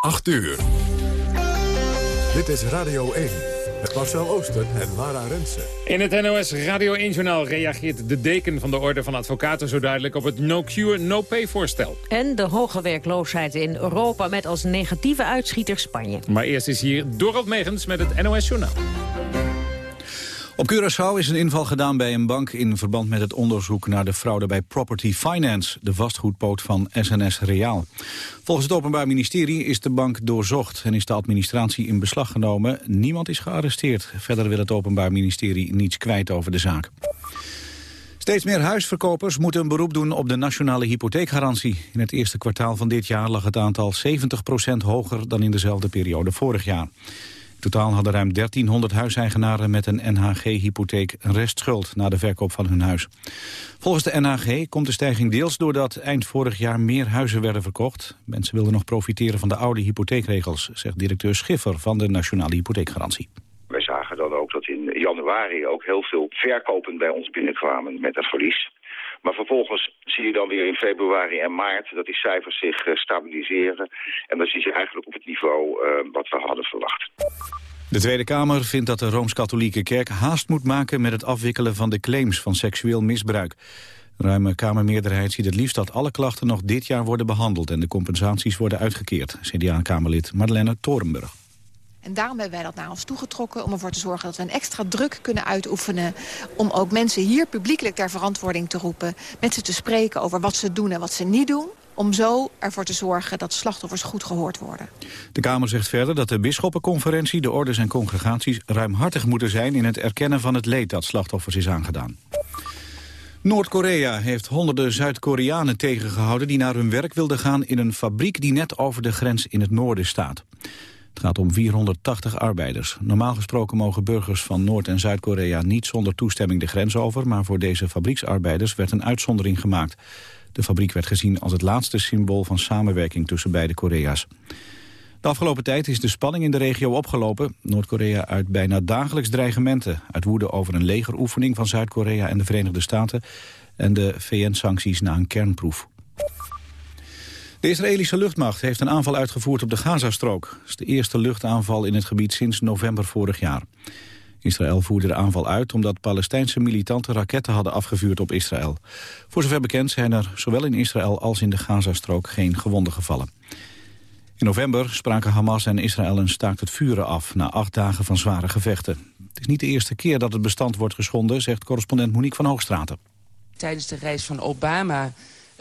8 uur. Dit is Radio 1. Met Marcel Ooster en Lara Rensen. In het NOS Radio 1-journaal reageert de deken van de Orde van Advocaten... zo duidelijk op het no-cure, no-pay-voorstel. En de hoge werkloosheid in Europa met als negatieve uitschieter Spanje. Maar eerst is hier Dorot Megens met het NOS-journaal. Op Curaçao is een inval gedaan bij een bank in verband met het onderzoek naar de fraude bij Property Finance, de vastgoedpoot van SNS Reaal. Volgens het Openbaar Ministerie is de bank doorzocht en is de administratie in beslag genomen. Niemand is gearresteerd. Verder wil het Openbaar Ministerie niets kwijt over de zaak. Steeds meer huisverkopers moeten een beroep doen op de nationale hypotheekgarantie. In het eerste kwartaal van dit jaar lag het aantal 70% hoger dan in dezelfde periode vorig jaar. Totaal hadden ruim 1300 huiseigenaren met een NHG-hypotheek een restschuld na de verkoop van hun huis. Volgens de NHG komt de stijging deels doordat eind vorig jaar meer huizen werden verkocht. Mensen wilden nog profiteren van de oude hypotheekregels, zegt directeur Schiffer van de Nationale Hypotheekgarantie. Wij zagen dan ook dat in januari ook heel veel verkopen bij ons binnenkwamen met het verlies. Maar vervolgens zie je dan weer in februari en maart dat die cijfers zich uh, stabiliseren. En dan zie je eigenlijk op het niveau uh, wat we hadden verwacht. De Tweede Kamer vindt dat de Rooms-Katholieke Kerk haast moet maken met het afwikkelen van de claims van seksueel misbruik. Een ruime Kamermeerderheid ziet het liefst dat alle klachten nog dit jaar worden behandeld en de compensaties worden uitgekeerd. CDA-Kamerlid Madeleine Torenburg. En daarom hebben wij dat naar ons toegetrokken... om ervoor te zorgen dat we een extra druk kunnen uitoefenen... om ook mensen hier publiekelijk ter verantwoording te roepen... met ze te spreken over wat ze doen en wat ze niet doen om zo ervoor te zorgen dat slachtoffers goed gehoord worden. De Kamer zegt verder dat de bisschoppenconferentie, de orders en congregaties ruimhartig moeten zijn in het erkennen van het leed dat slachtoffers is aangedaan. Noord-Korea heeft honderden Zuid-Koreanen tegengehouden die naar hun werk wilden gaan in een fabriek die net over de grens in het noorden staat. Het gaat om 480 arbeiders. Normaal gesproken mogen burgers van Noord- en Zuid-Korea niet zonder toestemming de grens over, maar voor deze fabrieksarbeiders werd een uitzondering gemaakt. De fabriek werd gezien als het laatste symbool van samenwerking tussen beide Korea's. De afgelopen tijd is de spanning in de regio opgelopen. Noord-Korea uit bijna dagelijks dreigementen. Uit woede over een legeroefening van Zuid-Korea en de Verenigde Staten... en de VN-sancties na een kernproef. De Israëlische luchtmacht heeft een aanval uitgevoerd op de Gazastrook. Het is de eerste luchtaanval in het gebied sinds november vorig jaar. Israël voerde de aanval uit omdat Palestijnse militanten raketten hadden afgevuurd op Israël. Voor zover bekend zijn er zowel in Israël als in de Gazastrook geen gewonden gevallen. In november spraken Hamas en Israël een staakt het vuren af na acht dagen van zware gevechten. Het is niet de eerste keer dat het bestand wordt geschonden, zegt correspondent Monique van Hoogstraten. Tijdens de reis van Obama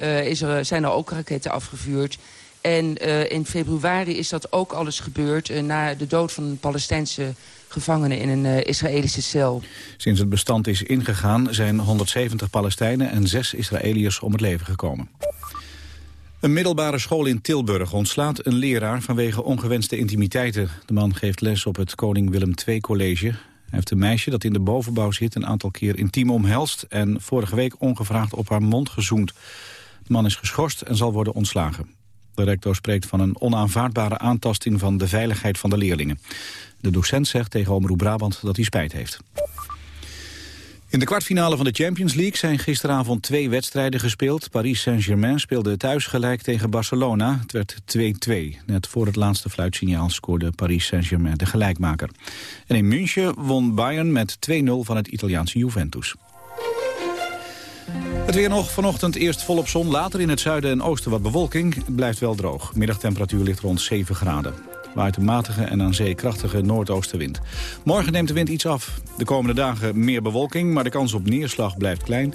is er, zijn er ook raketten afgevuurd. En uh, in februari is dat ook alles gebeurd na de dood van een Palestijnse gevangene in een Israëlische cel. Sinds het bestand is ingegaan zijn 170 Palestijnen en zes Israëliërs om het leven gekomen. Een middelbare school in Tilburg ontslaat een leraar vanwege ongewenste intimiteiten. De man geeft les op het Koning Willem II College. Hij heeft een meisje dat in de bovenbouw zit een aantal keer intiem omhelst... en vorige week ongevraagd op haar mond gezoend. De man is geschorst en zal worden ontslagen. De rector spreekt van een onaanvaardbare aantasting van de veiligheid van de leerlingen. De docent zegt tegen Omroep Brabant dat hij spijt heeft. In de kwartfinale van de Champions League zijn gisteravond twee wedstrijden gespeeld. Paris Saint-Germain speelde thuis gelijk tegen Barcelona. Het werd 2-2. Net voor het laatste fluitsignaal scoorde Paris Saint-Germain de gelijkmaker. En in München won Bayern met 2-0 van het Italiaanse Juventus. Het weer nog vanochtend eerst volop zon, later in het zuiden en oosten wat bewolking. Het blijft wel droog. Middagtemperatuur ligt rond 7 graden. Waait een matige en aan zee krachtige noordoostenwind. Morgen neemt de wind iets af. De komende dagen meer bewolking, maar de kans op neerslag blijft klein.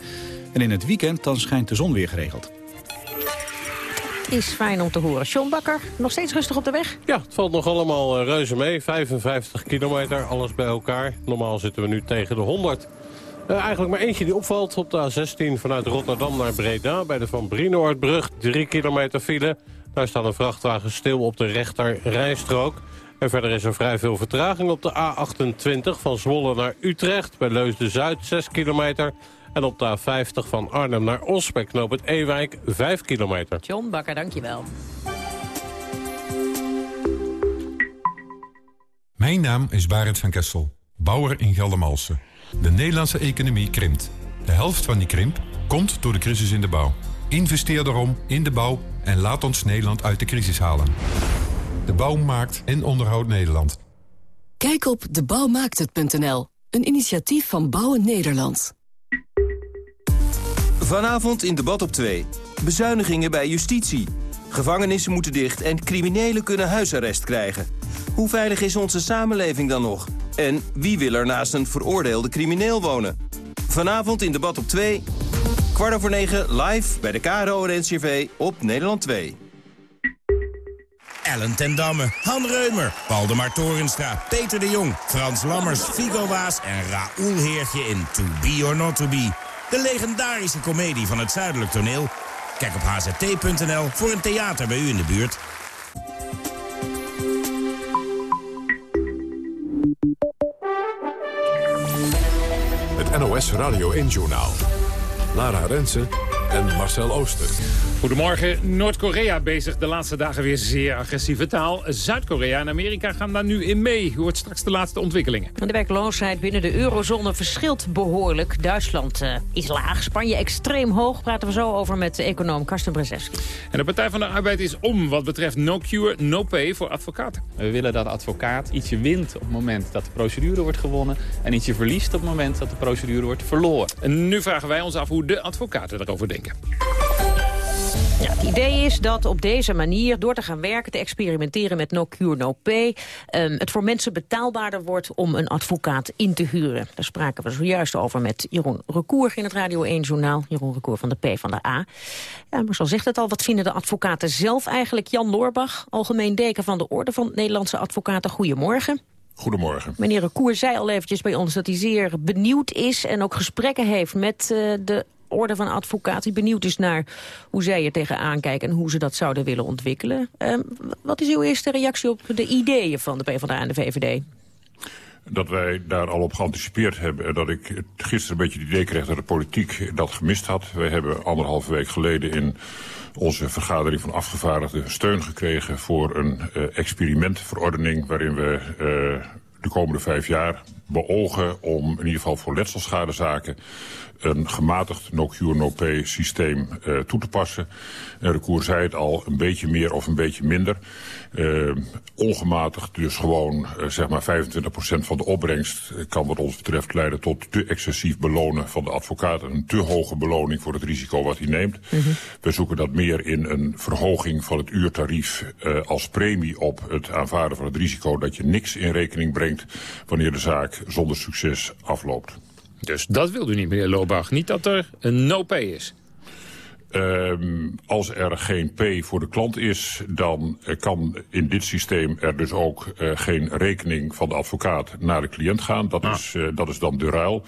En in het weekend dan schijnt de zon weer geregeld. Is fijn om te horen. John Bakker, nog steeds rustig op de weg? Ja, het valt nog allemaal eh, reuze mee. 55 kilometer, alles bij elkaar. Normaal zitten we nu tegen de 100. Uh, eigenlijk maar eentje die opvalt op de A16 vanuit Rotterdam naar Breda... bij de Van Brienoordbrug, 3 kilometer file. Daar staat een vrachtwagen stil op de rechter rijstrook. En verder is er vrij veel vertraging op de A28 van Zwolle naar Utrecht... bij Leusden-Zuid, 6 kilometer. En op de A50 van Arnhem naar Os bij knoop het Ewijk, 5 kilometer. John Bakker, dankjewel. Mijn naam is Barend van Kessel, bouwer in Geldermalsen. De Nederlandse economie krimpt. De helft van die krimp komt door de crisis in de bouw. Investeer daarom in de bouw en laat ons Nederland uit de crisis halen. De bouw maakt en onderhoudt Nederland. Kijk op debouwmaakthet.nl, een initiatief van Bouwen Nederland. Vanavond in debat op 2. Bezuinigingen bij justitie. Gevangenissen moeten dicht en criminelen kunnen huisarrest krijgen. Hoe veilig is onze samenleving dan nog? En wie wil er naast een veroordeelde crimineel wonen? Vanavond in debat op 2. Kwart over 9 live bij de KRO NCRV op Nederland 2. Ellen ten Damme, Han Reumer, Waldemar Torenstra, Peter de Jong... Frans Lammers, Figo Waas en Raoul Heertje in To Be or Not To Be. De legendarische komedie van het Zuidelijk Toneel. Kijk op hzt.nl voor een theater bij u in de buurt. NOS Radio 1-journaal. Lara Rensen en Marcel Ooster. Goedemorgen. Noord-Korea bezig de laatste dagen weer zeer agressieve taal. Zuid-Korea en Amerika gaan daar nu in mee. U hoort straks de laatste ontwikkelingen. De werkloosheid binnen de eurozone verschilt behoorlijk. Duitsland uh, is laag, Spanje extreem hoog. Praten we zo over met econoom Karsten Brzezinski. En de Partij van de Arbeid is om wat betreft no cure, no pay voor advocaten. We willen dat de advocaat ietsje wint op het moment dat de procedure wordt gewonnen... en ietsje verliest op het moment dat de procedure wordt verloren. En nu vragen wij ons af hoe de advocaten erover denken. Ja, het idee is dat op deze manier, door te gaan werken, te experimenteren met no cure, no pay, um, het voor mensen betaalbaarder wordt om een advocaat in te huren. Daar spraken we zojuist over met Jeroen Recour in het Radio 1-journaal. Jeroen Recour van de P van de A. Ja, maar zo zegt het al, wat vinden de advocaten zelf eigenlijk? Jan Loorbach, algemeen deken van de Orde van Nederlandse Advocaten. Goedemorgen. Goedemorgen. Meneer Recour zei al eventjes bij ons dat hij zeer benieuwd is... en ook gesprekken heeft met uh, de orde van advocaat... die benieuwd is naar hoe zij er tegenaan kijken... en hoe ze dat zouden willen ontwikkelen. Um, wat is uw eerste reactie op de ideeën van de PvdA en de VVD? dat wij daar al op geanticipeerd hebben. En dat ik gisteren een beetje het idee kreeg dat de politiek dat gemist had. Wij hebben anderhalve week geleden in onze vergadering van afgevaardigden steun gekregen voor een uh, experimentverordening waarin we uh, de komende vijf jaar beogen om in ieder geval voor letselschadezaken een gematigd no-cure, no-pay systeem uh, toe te passen. En Recour zei het al, een beetje meer of een beetje minder. Uh, ongematigd, dus gewoon uh, zeg maar 25% van de opbrengst kan wat ons betreft leiden tot te excessief belonen van de advocaat. Een te hoge beloning voor het risico wat hij neemt. Mm -hmm. We zoeken dat meer in een verhoging van het uurtarief als premie op het aanvaarden van het risico dat je niks in rekening brengt wanneer de zaak zonder succes afloopt. Dus dat wil u niet, meneer Lobach. Niet dat er een no-pay is. Um, als er geen P voor de klant is, dan uh, kan in dit systeem er dus ook uh, geen rekening van de advocaat naar de cliënt gaan. Dat, ah. is, uh, dat is dan de ruil.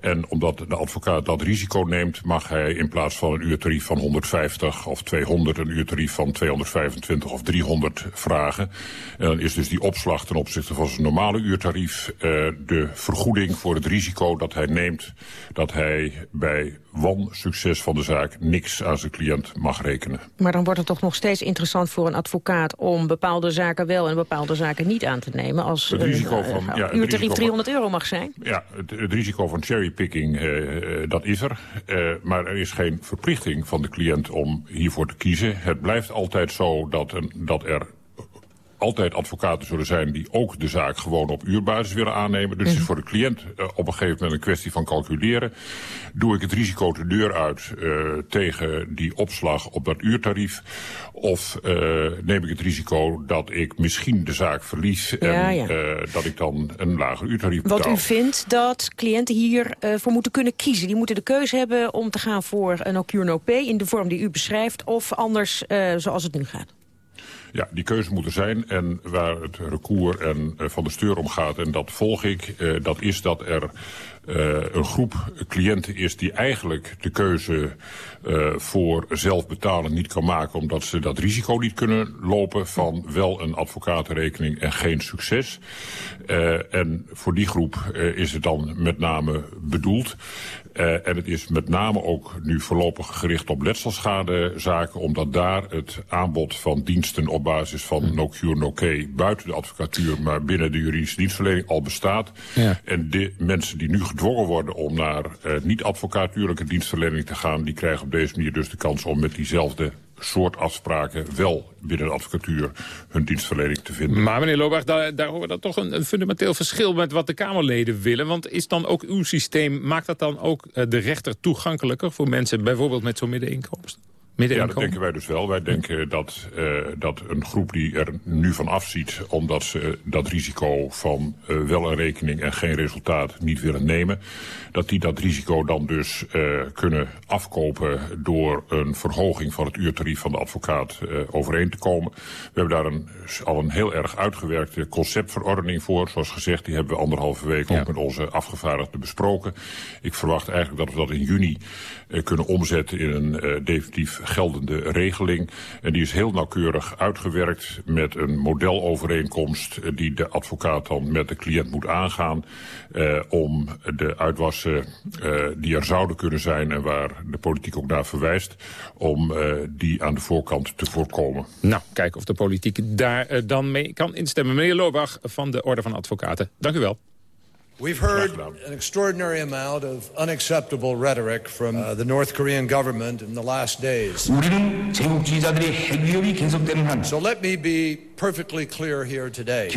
En omdat de advocaat dat risico neemt, mag hij in plaats van een uurtarief van 150 of 200 een uurtarief van 225 of 300 vragen. En dan is dus die opslag ten opzichte van zijn normale uurtarief de vergoeding voor het risico dat hij neemt dat hij bij wan-succes van de zaak niks aan zijn cliënt mag rekenen. Maar dan wordt het toch nog steeds interessant voor een advocaat... om bepaalde zaken wel en bepaalde zaken niet aan te nemen... als het risico van, uh, ja, uurtarief 300 euro mag zijn? Ja, het, het risico van cherrypicking, uh, dat is er. Uh, maar er is geen verplichting van de cliënt om hiervoor te kiezen. Het blijft altijd zo dat, een, dat er altijd advocaten zullen zijn die ook de zaak gewoon op uurbasis willen aannemen. Dus het is voor de cliënt uh, op een gegeven moment een kwestie van calculeren. Doe ik het risico de deur uit uh, tegen die opslag op dat uurtarief? Of uh, neem ik het risico dat ik misschien de zaak verlies en ja, ja. dat ik dan een lager uurtarief betaal? Wat u vindt dat cliënten hiervoor moeten kunnen kiezen. Die moeten de keuze hebben om te gaan voor een no cure no pay in de vorm die u beschrijft of anders zoals het nu gaat. Ja, die keuze moet er zijn. En waar het recours en, uh, van de steur om gaat, en dat volg ik... Uh, dat is dat er uh, een groep cliënten is die eigenlijk de keuze voor zelf betalen niet kan maken... omdat ze dat risico niet kunnen lopen van wel een advocatenrekening en geen succes. En voor die groep is het dan met name bedoeld. Uh, en het is met name ook nu voorlopig gericht op letselschadezaken... omdat daar het aanbod van diensten op basis van no cure, no buiten de advocatuur, maar binnen de juridische dienstverlening al bestaat. Ja. En de mensen die nu gedwongen worden om naar uh, niet-advocatuurlijke dienstverlening te gaan, die krijgen op deze manier dus de kans om met diezelfde soort afspraken wel binnen de advocatuur hun dienstverlening te vinden. Maar meneer Lobach, daar, daar horen we dan toch een, fundamenteel verschil met wat de Kamerleden willen. Want is dan ook uw systeem, maakt dat dan ook uh, de rechter toegankelijker voor mensen bijvoorbeeld met zo'n middeninkomsten? Ja, dat denken wij dus wel. Wij denken dat, uh, dat een groep die er nu van afziet... omdat ze dat risico van uh, wel een rekening en geen resultaat niet willen nemen... dat die dat risico dan dus uh, kunnen afkopen... door een verhoging van het uurtarief van de advocaat overeen te komen. We hebben daar een, al een heel erg uitgewerkte conceptverordening voor. Zoals gezegd, die hebben we anderhalve week ja. ook met onze afgevaardigden besproken. Ik verwacht eigenlijk dat we dat in juni kunnen omzetten in een definitief geldende regeling. En die is heel nauwkeurig uitgewerkt met een modelovereenkomst... die de advocaat dan met de cliënt moet aangaan... Om de uitwassen die er zouden kunnen zijn... en waar de politiek ook naar verwijst... om die aan de voorkant te voorkomen. Nou, kijken of de politiek daar dan mee kan instemmen. Meneer Lobach van de Orde van Advocaten, dank u wel. We've heard an extraordinary amount of unacceptable rhetoric from uh, the North Korean government in the last days. So let me be perfectly clear here today.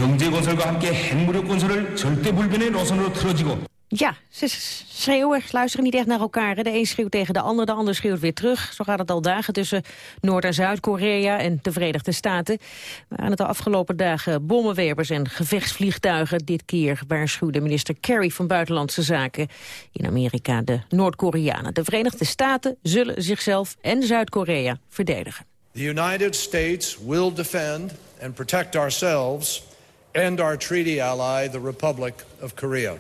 Ja, ze schreeuwen, luisteren niet echt naar elkaar. De een schreeuwt tegen de ander, de ander schreeuwt weer terug. Zo gaat het al dagen tussen Noord- en Zuid-Korea en de Verenigde Staten. Maar aan het de afgelopen dagen bommenwerpers en gevechtsvliegtuigen. Dit keer waarschuwde minister Kerry van Buitenlandse Zaken in Amerika de Noord-Koreanen. De Verenigde Staten zullen zichzelf en Zuid-Korea verdedigen. The United States will defend and protect ourselves and our treaty ally, the Republic of Korea.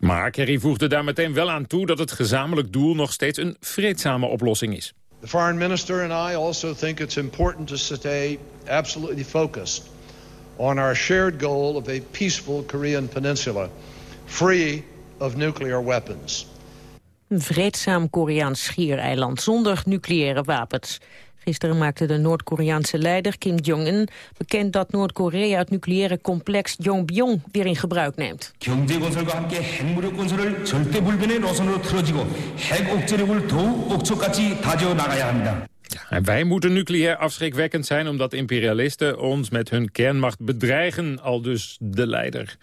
Maar Kerry voegde daar meteen wel aan toe dat het gezamenlijk doel nog steeds een vreedzame oplossing is. The foreign minister and I also think it's important to stay absolutely focused on our shared goal of a peaceful Korean peninsula, free of nuclear weapons. Een vreedzaam Koreaans schiereiland zonder nucleaire wapens. Gisteren maakte de Noord-Koreaanse leider Kim Jong-un bekend dat Noord-Korea het nucleaire complex Yongbyon weer in gebruik neemt. En wij moeten nucleair afschrikwekkend zijn omdat imperialisten ons met hun kernmacht bedreigen, al dus de leider.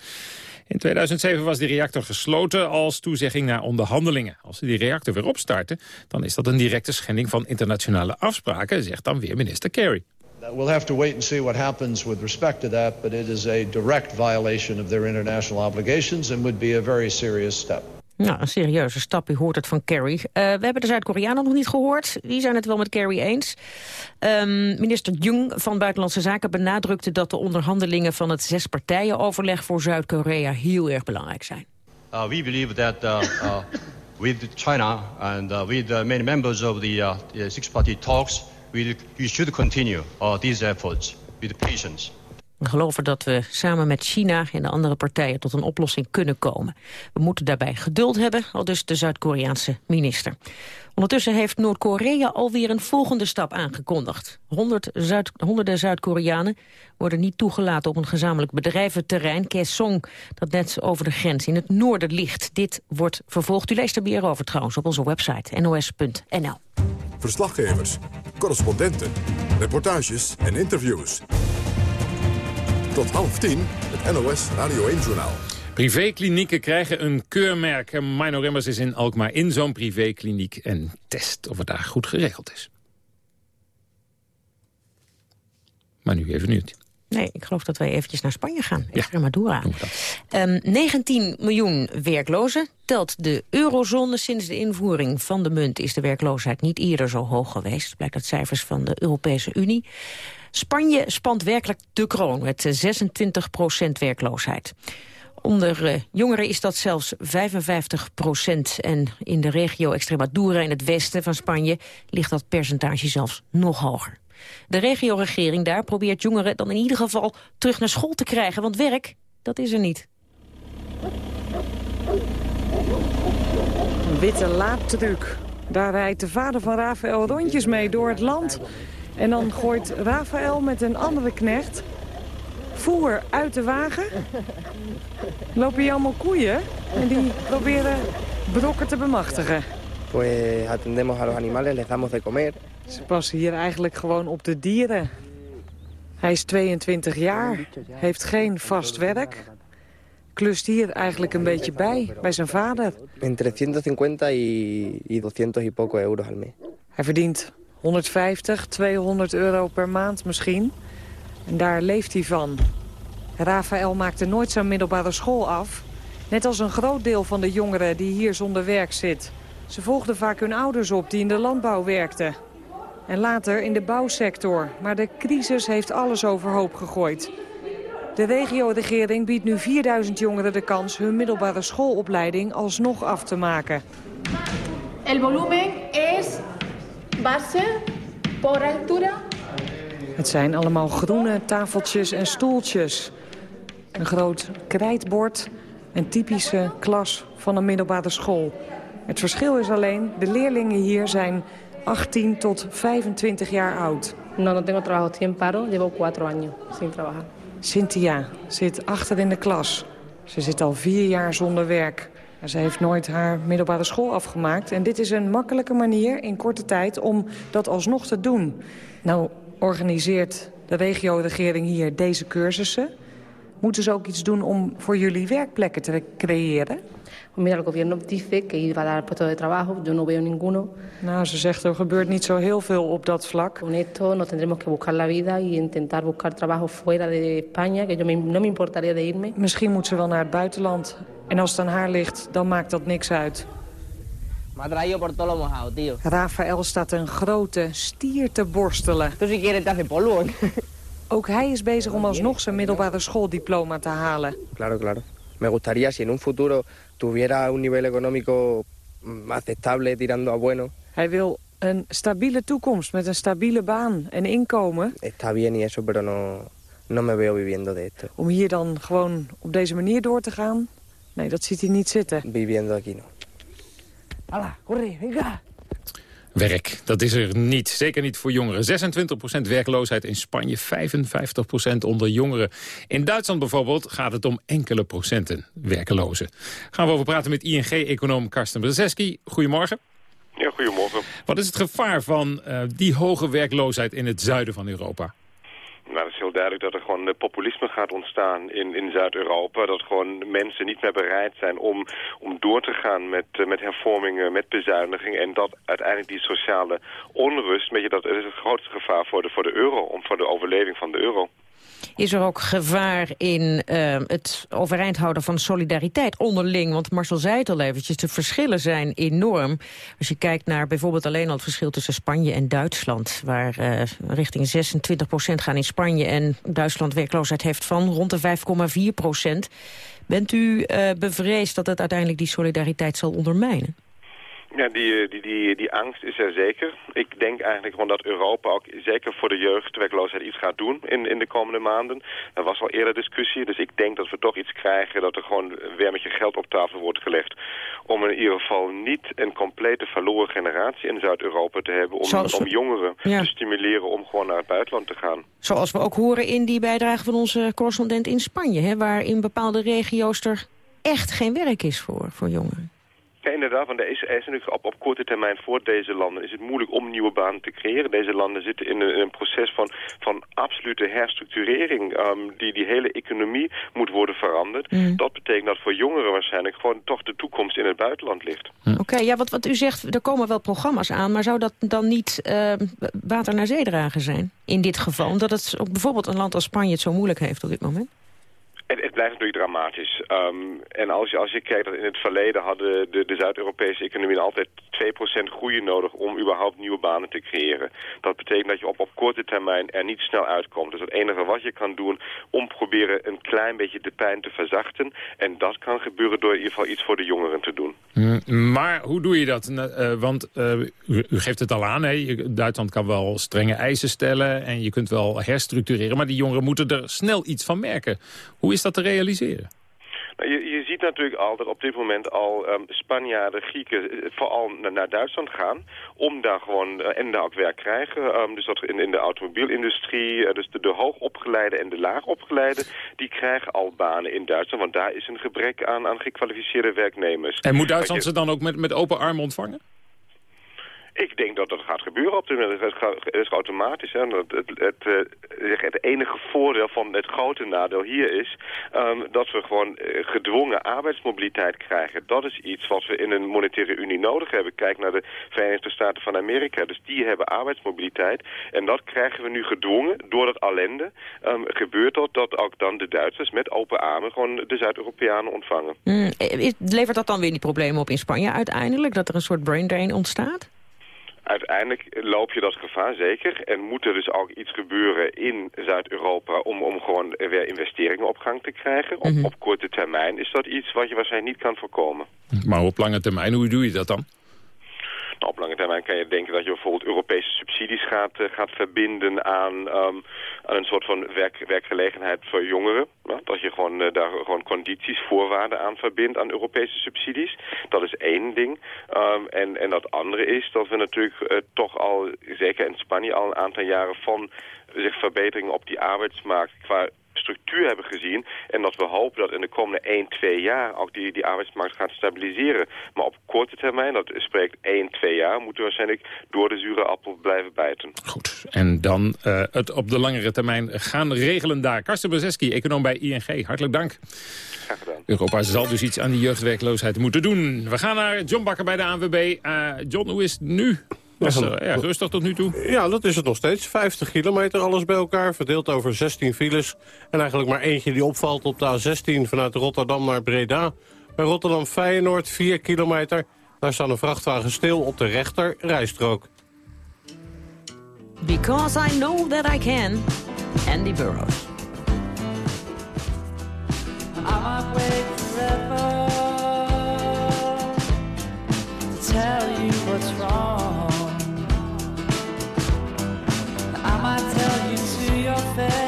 In 2007 was die reactor gesloten als toezegging naar onderhandelingen. Als ze die reactor weer opstarten, dan is dat een directe schending van internationale afspraken, zegt dan weer minister Kerry. We'll have to wait and see what happens with respect to that, but it is a direct violation of their international obligations and would be a very serious step. Nou, een serieuze stap, u hoort het van Kerry. Uh, we hebben de Zuid-Koreanen nog niet gehoord. Die zijn het wel met Kerry eens. Um, minister Jung van Buitenlandse Zaken benadrukte dat de onderhandelingen van het zespartijenoverleg voor Zuid-Korea heel erg belangrijk zijn. Uh, we believe that uh, uh, with China and uh, with many members of the, uh, six-party talks, we, we should continue these efforts with patience. We geloven dat we samen met China en de andere partijen tot een oplossing kunnen komen. We moeten daarbij geduld hebben, al dus de Zuid-Koreaanse minister. Ondertussen heeft Noord-Korea alweer een volgende stap aangekondigd. Honderd Zuid, honderden Zuid-Koreanen worden niet toegelaten op een gezamenlijk bedrijventerrein, Kaesong, dat net over de grens in het noorden ligt. Dit wordt vervolgd. U leest er meer over trouwens op onze website nos.nl. Verslaggevers, correspondenten, reportages en interviews. Tot half tien, het NOS Radio 1-journaal. Privéklinieken krijgen een keurmerk. Mino Remmers is in Alkmaar in zo'n privékliniek en test of het daar goed geregeld is. Maar nu even niet. Nee, ik geloof dat wij eventjes naar Spanje gaan. Extremadura. Ja, um, 19 miljoen werklozen telt de eurozone. Sinds de invoering van de munt is de werkloosheid niet eerder zo hoog geweest. Blijkt uit cijfers van de Europese Unie. Spanje spant werkelijk de kroon met 26% werkloosheid. Onder uh, jongeren is dat zelfs 55 procent. En in de regio Extremadura in het westen van Spanje ligt dat percentage zelfs nog hoger. De regio-regering daar probeert jongeren dan in ieder geval terug naar school te krijgen. Want werk, dat is er niet. Witte laadtruck. Daar rijdt de vader van Rafael rondjes mee door het land. En dan gooit Rafael met een andere knecht voer uit de wagen. Lopen hier allemaal koeien en die proberen brokken te bemachtigen. Pues atendemos a los animales, les damos de comer. Ze passen hier eigenlijk gewoon op de dieren. Hij is 22 jaar, heeft geen vast werk. Klust hier eigenlijk een beetje bij, bij zijn vader. Entre 150 y, y 200 y poco euros al mes. Hij verdient 150, 200 euro per maand misschien. En daar leeft hij van. Rafael maakte nooit zijn middelbare school af. Net als een groot deel van de jongeren die hier zonder werk zit. Ze volgden vaak hun ouders op die in de landbouw werkten. En later in de bouwsector. Maar de crisis heeft alles overhoop gegooid. De regio-regering biedt nu 4000 jongeren de kans hun middelbare schoolopleiding alsnog af te maken. El volumen es base por altura. Het zijn allemaal groene tafeltjes en stoeltjes. Een groot krijtbord, een typische klas van een middelbare school. Het verschil is alleen, de leerlingen hier zijn 18 tot 25 jaar oud. No, no tengo trabajo, estoy en paro, llevo cuatro años sin trabajar. Cynthia zit achter in de klas. Ze zit al vier jaar zonder werk. Ze heeft nooit haar middelbare school afgemaakt. En dit is een makkelijke manier in korte tijd om dat alsnog te doen. Nou organiseert de regio-regering hier deze cursussen. Moeten ze ook iets doen om voor jullie werkplekken te creëren? Mira, el gobierno dice que iba a dar puestos de trabajo, yo no veo ninguno. Nou, ze zegt er gebeurt niet zo heel veel op dat vlak. Con esto nos tendremos que buscar la vida y intentar buscar trabajo fuera de España, que yo me, no me importaría de irme. Misschien moet ze wel naar het buitenland. En als het aan haar ligt, dan maakt dat niks uit. Rafael staat een grote stier te borstelen. Ook hij is bezig om alsnog zijn middelbare schooldiploma te halen. Claro, claro. Me gustaría si en un futuro tuviera un nivel económico mm, aceptable tirando a bueno. Hij wil een stabiele toekomst met een stabiele baan en inkomen. Está bien y eso, pero no, no me veo viviendo de esto. Om hier dan gewoon op deze manier door te gaan? Nee, dat ziet hij niet zitten. Viviendo aquí no. Hala, corre, venga. Werk, dat is er niet. Zeker niet voor jongeren. 26% werkloosheid in Spanje, 55% onder jongeren. In Duitsland bijvoorbeeld gaat het om enkele procenten werkelozen. Gaan we over praten met ING-econoom Karsten Brzeski. Goedemorgen. Ja, goedemorgen. Wat is het gevaar van uh, die hoge werkloosheid in het zuiden van Europa? Nou, het is heel duidelijk dat er gewoon populisme gaat ontstaan in, in Zuid-Europa. Dat gewoon mensen niet meer bereid zijn om, om door te gaan met, uh, met hervormingen, met bezuinigingen. En dat uiteindelijk die sociale onrust, weet je, dat is het grootste gevaar voor de, voor de euro, om voor de overleving van de euro. Is er ook gevaar in uh, het overeind houden van solidariteit onderling? Want Marcel zei het al eventjes, de verschillen zijn enorm. Als je kijkt naar bijvoorbeeld alleen al het verschil tussen Spanje en Duitsland... waar uh, richting 26 procent gaan in Spanje... en Duitsland werkloosheid heeft van rond de 5,4 procent. Bent u uh, bevreesd dat het uiteindelijk die solidariteit zal ondermijnen? Ja, die, die, die, die angst is er zeker. Ik denk eigenlijk gewoon dat Europa ook zeker voor de jeugdwerkloosheid iets gaat doen in, in de komende maanden. Er was al eerder discussie, dus ik denk dat we toch iets krijgen dat er gewoon weer met je geld op tafel wordt gelegd. Om in ieder geval niet een complete verloren generatie in Zuid-Europa te hebben. Om, Zoals, om jongeren ja. te stimuleren om gewoon naar het buitenland te gaan. Zoals we ook horen in die bijdrage van onze correspondent in Spanje. Hè, waar in bepaalde regio's er echt geen werk is voor, voor jongeren. Ja, inderdaad, want er is, is natuurlijk op, op korte termijn voor deze landen is het moeilijk om nieuwe banen te creëren. Deze landen zitten in een, in een proces van, van absolute herstructurering. Um, die, die hele economie moet worden veranderd. Mm. Dat betekent dat voor jongeren waarschijnlijk gewoon toch de toekomst in het buitenland ligt. Mm. Oké, okay, ja, wat, wat u zegt, er komen wel programma's aan, maar zou dat dan niet uh, water naar zee dragen zijn? In dit geval, omdat het bijvoorbeeld een land als Spanje het zo moeilijk heeft op dit moment? Het, het, blijft natuurlijk dramatisch. Um, en als je, als je kijkt dat in het verleden hadden de, de Zuid-Europese economieën altijd 2% groei nodig om überhaupt nieuwe banen te creëren. Dat betekent dat je op, op korte termijn er niet snel uitkomt. Dus het enige wat je kan doen om proberen een klein beetje de pijn te verzachten. En dat kan gebeuren door in ieder geval iets voor de jongeren te doen. Mm, maar hoe doe je dat? Uh, want uh, u, u, geeft het al aan, hè? Duitsland kan wel strenge eisen stellen en je kunt wel herstructureren. Maar die jongeren moeten er snel iets van merken. Hoe is dat te realiseren? Nou, je, je ziet natuurlijk al dat op dit moment al um, Spanjaarden, Grieken eh, vooral naar, naar, Duitsland gaan. Om daar gewoon, uh, en daar ook werk krijgen. Um, dus dat in, in de automobielindustrie, uh, dus de, de hoogopgeleide en de laagopgeleide, die krijgen al banen in Duitsland. Want daar is een gebrek aan, aan gekwalificeerde werknemers. En moet Duitsland ze dan ook met, met open armen ontvangen? Ik denk dat dat gaat gebeuren op de moment. Het is automatisch. Hè. Het, het, eh, het, enige voordeel van het grote nadeel hier is... Um, dat we gewoon eh, gedwongen arbeidsmobiliteit krijgen. Dat is iets wat we in een monetaire unie nodig hebben. Kijk naar de Verenigde Staten van Amerika. Dus die hebben arbeidsmobiliteit. En dat krijgen we nu gedwongen door dat ellende. Um, gebeurt dat dat ook dan de Duitsers met open armen... gewoon de Zuid-Europeanen ontvangen. Mm, levert dat dan weer die problemen op in Spanje uiteindelijk? Dat er een soort brain drain ontstaat? Uiteindelijk loop je dat gevaar zeker. En moet er dus ook iets gebeuren in Zuid-Europa om, om gewoon weer investeringen op gang te krijgen. Op, mhm. op korte termijn is dat iets wat je waarschijnlijk niet kan voorkomen. Maar op lange termijn, hoe doe je dat dan? Op lange termijn kan je denken dat je bijvoorbeeld Europese subsidies gaat, uh, gaat verbinden aan, um, aan een soort van werk, werkgelegenheid voor jongeren. Dat je gewoon, uh, daar gewoon condities, voorwaarden aan verbindt aan Europese subsidies. Dat is één ding. Um, en, en dat andere is dat we natuurlijk uh, toch al, zeker in Spanje, al een aantal jaren van zich verbeteringen op die arbeidsmarkt qua structuur hebben gezien. En dat we hopen dat in de komende 1, 2 jaar ook die, die arbeidsmarkt gaat stabiliseren. Maar op korte termijn, dat spreekt 1, 2 jaar, moeten we waarschijnlijk door de zure appel blijven bijten. Goed, en dan uh, het op de langere termijn gaan regelen daar. Karsten Brzeski, econoom bij ING, hartelijk dank. Graag gedaan. Europa zal dus iets aan die jeugdwerkloosheid moeten doen. We gaan naar John Bakker bij de ANWB. Uh, John, hoe is het nu? Dat is ja, rustig tot nu toe. Ja, dat is het nog steeds. 50 kilometer alles bij elkaar, verdeeld over 16 files. En eigenlijk maar eentje die opvalt op de A16 vanuit Rotterdam naar Breda. Bij Rotterdam-Feyenoord 4 kilometer. Daar staan een vrachtwagen stil op de rechter rijstrook. Because I know that I can. Andy Burroughs. I wait forever to tell you what's wrong. To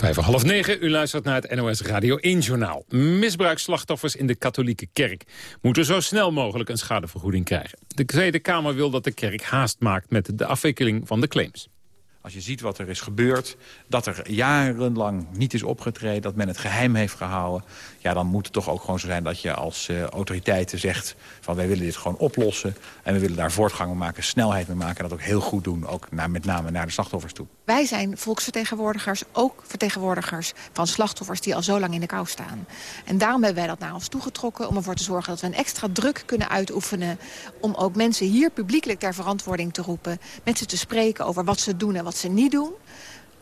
Vijf half negen, u luistert naar het NOS Radio 1-journaal. Misbruikslachtoffers in de katholieke kerk moeten zo snel mogelijk een schadevergoeding krijgen. De Tweede Kamer wil dat de kerk haast maakt met de afwikkeling van de claims. Als je ziet wat er is gebeurd, dat er jarenlang niet is opgetreden... dat men het geheim heeft gehouden... ja, dan moet het toch ook gewoon zo zijn dat je als uh, autoriteiten zegt... van wij willen dit gewoon oplossen en we willen daar voortgang maken... snelheid mee maken en dat ook heel goed doen, ook naar, met name naar de slachtoffers toe. Wij zijn volksvertegenwoordigers, ook vertegenwoordigers van slachtoffers... die al zo lang in de kou staan. En daarom hebben wij dat naar ons toegetrokken... om ervoor te zorgen dat we een extra druk kunnen uitoefenen... om ook mensen hier publiekelijk ter verantwoording te roepen... met ze te spreken over wat ze doen en wat ze niet doen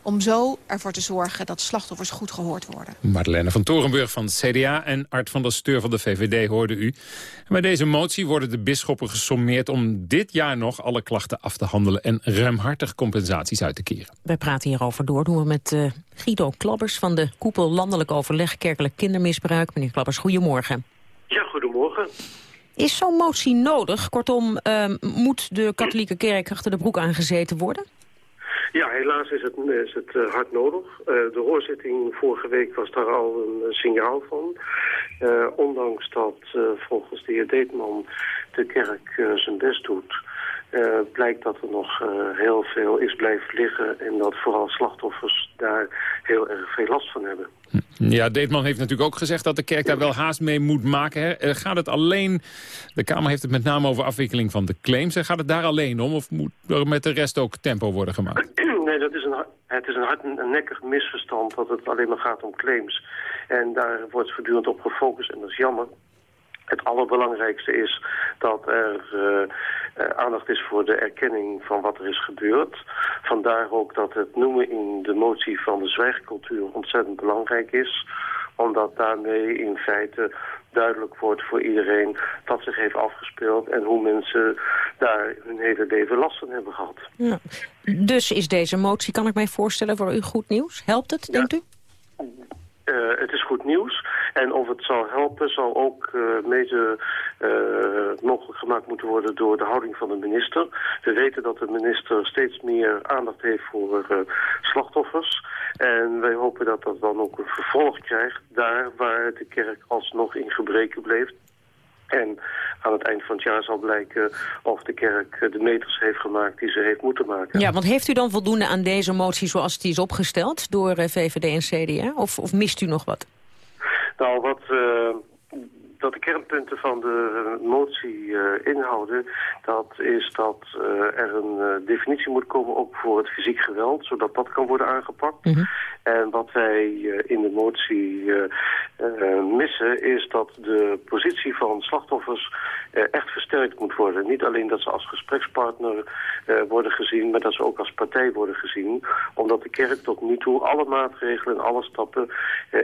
om zo ervoor te zorgen dat slachtoffers goed gehoord worden. Madeleine van Torenburg van het CDA en Art van der Steur van de VVD hoorde u. En bij deze motie worden de bisschoppen gesommeerd om dit jaar nog alle klachten af te handelen en ruimhartig compensaties uit te keren. Wij praten hierover door, doen we met uh, Guido Klabbers van de Koepel Landelijk Overleg Kerkelijk Kindermisbruik. Meneer Klabbers, goedemorgen. Ja, goedemorgen. Is zo'n motie nodig? Kortom, uh, moet de katholieke kerk achter de broek aangezeten worden? Ja, helaas is het, is het uh, hard nodig. Uh, de hoorzitting vorige week was daar al een signaal van. ondanks dat volgens de heer Deetman de kerk zijn best doet... blijkt dat er nog heel veel is blijven liggen... en dat vooral slachtoffers daar heel erg veel last van hebben. Ja, Deetman heeft natuurlijk ook gezegd dat de kerk daar wel haast mee moet maken. Hè? Gaat het alleen, de Kamer heeft het met name over afwikkeling van de claims. Gaat het daar alleen om of moet er met de rest ook tempo worden gemaakt? Nee, dat is een, het is een hardnekkig misverstand dat het alleen maar gaat om claims. En daar wordt voortdurend op gefocust en dat is jammer. Het allerbelangrijkste is dat er uh, uh, aandacht is voor de erkenning van wat er is gebeurd. Vandaar ook dat het noemen in de motie van de zwijgcultuur ontzettend belangrijk is omdat daarmee in feite duidelijk wordt voor iedereen wat zich heeft afgespeeld... en hoe mensen daar hun hele leven last van hebben gehad. Ja. Dus is deze motie, kan ik mij voorstellen, voor u goed nieuws? Helpt het, denkt u? Uh, het is goed nieuws. En of het zal helpen, zal ook uh, mede uh, mogelijk gemaakt moeten worden door de houding van de minister. We weten dat de minister steeds meer aandacht heeft voor slachtoffers. En wij hopen dat dat dan ook een vervolg krijgt, daar waar de kerk alsnog in gebreken bleef. En aan het eind van het jaar zal blijken of de kerk de meters heeft gemaakt die ze heeft moeten maken. Ja, want heeft u dan voldoende aan deze motie zoals die is opgesteld door VVD en CDA? Of, of mist u nog wat? Nou, wat, uh, dat de kernpunten van de motie uh, inhouden... dat is dat uh, er een definitie moet komen ook voor het fysiek geweld... zodat dat kan worden aangepakt. Mm -hmm. En wat wij in de motie missen... is dat de positie van slachtoffers echt versterkt moet worden. Niet alleen dat ze als gesprekspartner worden gezien... maar dat ze ook als partij worden gezien. Omdat de kerk tot nu toe alle maatregelen en alle stappen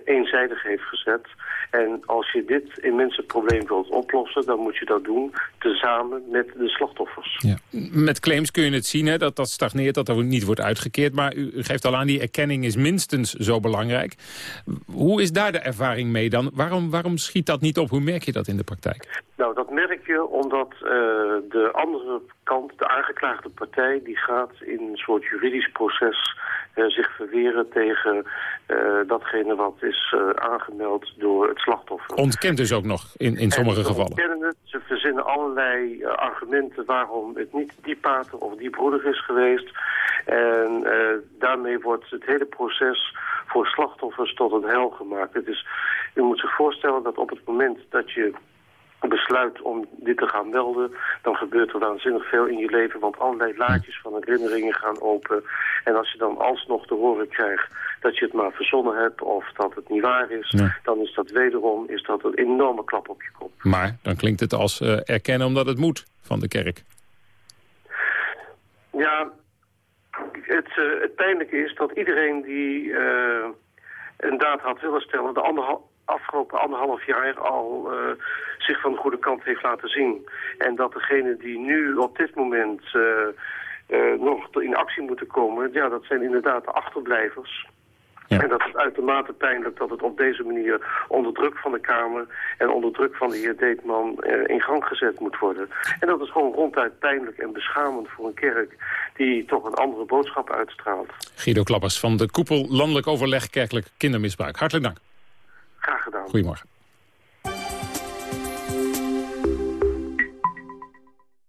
eenzijdig heeft gezet. En als je dit immense probleem wilt oplossen... dan moet je dat doen tezamen met de slachtoffers. Ja. Met claims kun je het zien hè, dat dat stagneert, dat er niet wordt uitgekeerd. Maar u geeft al aan, die erkenning is minstens zo belangrijk. Hoe is daar de ervaring mee dan? Waarom, waarom schiet dat niet op? Hoe merk je dat in de praktijk? Nou, dat merk je omdat uh, de andere kant, de aangeklaagde partij... die gaat in een soort juridisch proces uh, zich verweren tegen uh, datgene wat is aangemeld door het slachtoffer. Ontkent dus ook nog in, in sommige en gevallen? ontkennen het, ze verzinnen allerlei argumenten waarom het niet die pater of die broeder is geweest. En daarmee wordt het hele proces voor slachtoffers tot een hel gemaakt. Het is, u moet zich voorstellen dat op het moment dat je besluit om dit te gaan melden, dan gebeurt er waanzinnig veel in je leven, want allerlei laadjes van herinneringen gaan open. En als je dan alsnog te horen krijgt dat je het maar verzonnen hebt of dat het niet waar is, Nee. dan is dat wederom is dat een enorme klap op je kop. Maar dan klinkt het als uh, erkennen omdat het moet van de kerk. Ja, het, uh, het pijnlijke is dat iedereen die uh, een daad had willen stellen, de anderhal afgelopen anderhalf jaar al uh, zich van de goede kant heeft laten zien. En dat degene die nu op dit moment uh, uh, nog in actie moeten komen, ja, dat zijn inderdaad de achterblijvers. En dat is uitermate pijnlijk dat het op deze manier onder druk van de Kamer en onder druk van de heer Deetman eh, in gang gezet moet worden. En dat is gewoon ronduit pijnlijk en beschamend voor een kerk die toch een andere boodschap uitstraalt. Guido Klappers van de Koepel Landelijk Overleg Kerkelijk Kindermisbruik. Hartelijk dank. Graag gedaan. Goedemorgen.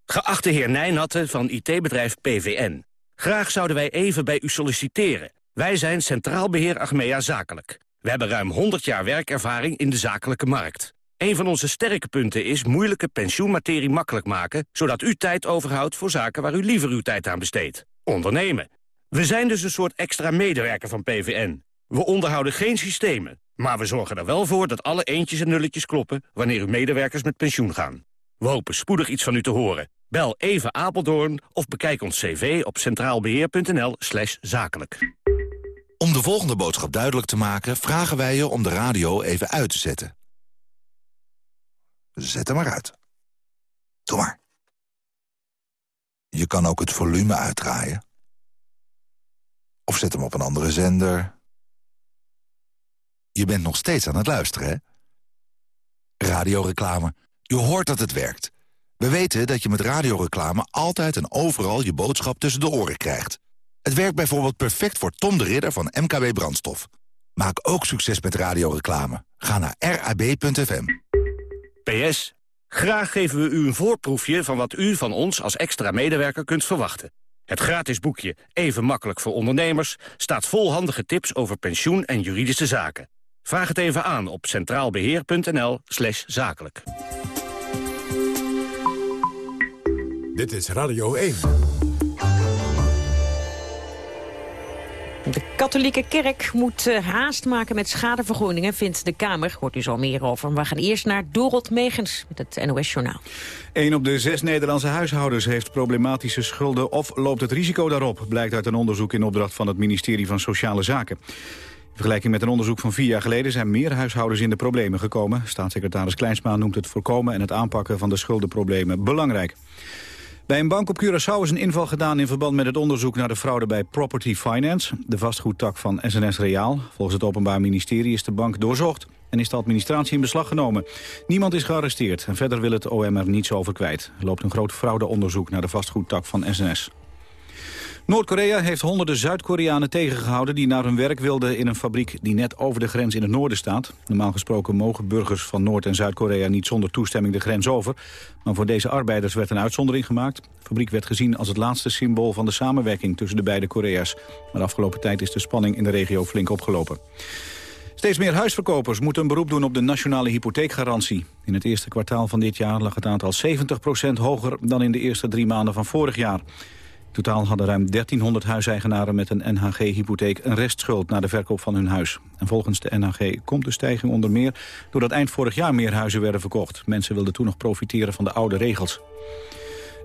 Geachte heer Nijnatte van IT-bedrijf PVN. Graag zouden wij even bij u solliciteren. Wij zijn Centraal Beheer Achmea Zakelijk. We hebben ruim 100 jaar werkervaring in de zakelijke markt. Een van onze sterke punten is moeilijke pensioenmaterie makkelijk maken... zodat u tijd overhoudt voor zaken waar u liever uw tijd aan besteedt. Ondernemen. We zijn dus een soort extra medewerker van PVN. We onderhouden geen systemen, maar we zorgen er wel voor... dat alle eentjes en nulletjes kloppen wanneer uw medewerkers met pensioen gaan. We hopen spoedig iets van u te horen. Bel even Apeldoorn of bekijk ons cv op centraalbeheer.nl slash zakelijk. Om de volgende boodschap duidelijk te maken... vragen wij je om de radio even uit te zetten. Zet hem maar uit. Doe maar. Je kan ook het volume uitdraaien. Of zet hem op een andere zender. Je bent nog steeds aan het luisteren, hè? Radioreclame. Je hoort dat het werkt. We weten dat je met radioreclame altijd en overal je boodschap tussen de oren krijgt. Het werkt bijvoorbeeld perfect voor Tom de Ridder van MKB Brandstof. Maak ook succes met radioreclame. Ga naar rab.fm. PS. Graag geven we u een voorproefje van wat u van ons als extra medewerker kunt verwachten. Het gratis boekje Even makkelijk voor ondernemers staat vol handige tips over pensioen en juridische zaken. Vraag het even aan op centraalbeheer.nl slash zakelijk. Dit is Radio 1. De katholieke kerk moet uh, haast maken met schadevergoedingen, vindt de Kamer. Hoort u zo meer over. We gaan eerst naar Dorot Megens met het NOS-journaal. Een op de zes Nederlandse huishoudens heeft problematische schulden... of loopt het risico daarop, blijkt uit een onderzoek in opdracht van het ministerie van Sociale Zaken. In vergelijking met een onderzoek van vier jaar geleden zijn meer huishoudens in de problemen gekomen. Staatssecretaris Kleinsma noemt het voorkomen en het aanpakken van de schuldenproblemen belangrijk. Bij een bank op Curaçao is een inval gedaan in verband met het onderzoek naar de fraude bij Property Finance, de vastgoedtak van SNS Reaal. Volgens het Openbaar Ministerie is de bank doorzocht en is de administratie in beslag genomen. Niemand is gearresteerd en verder wil het OM er niets over kwijt. Er loopt een groot fraudeonderzoek naar de vastgoedtak van SNS. Noord-Korea heeft honderden Zuid-Koreanen tegengehouden... die naar hun werk wilden in een fabriek die net over de grens in het noorden staat. Normaal gesproken mogen burgers van Noord- en Zuid-Korea niet zonder toestemming de grens over. Maar voor deze arbeiders werd een uitzondering gemaakt. De fabriek werd gezien als het laatste symbool van de samenwerking tussen de beide Korea's. Maar afgelopen tijd is de spanning in de regio flink opgelopen. Steeds meer huisverkopers moeten een beroep doen op de nationale hypotheekgarantie. In het eerste kwartaal van dit jaar lag het aantal 70% hoger dan in de eerste drie maanden van vorig jaar. Totaal hadden ruim 1300 huiseigenaren met een NHG-hypotheek een restschuld na de verkoop van hun huis. En volgens de NHG komt de stijging onder meer doordat eind vorig jaar meer huizen werden verkocht. Mensen wilden toen nog profiteren van de oude regels.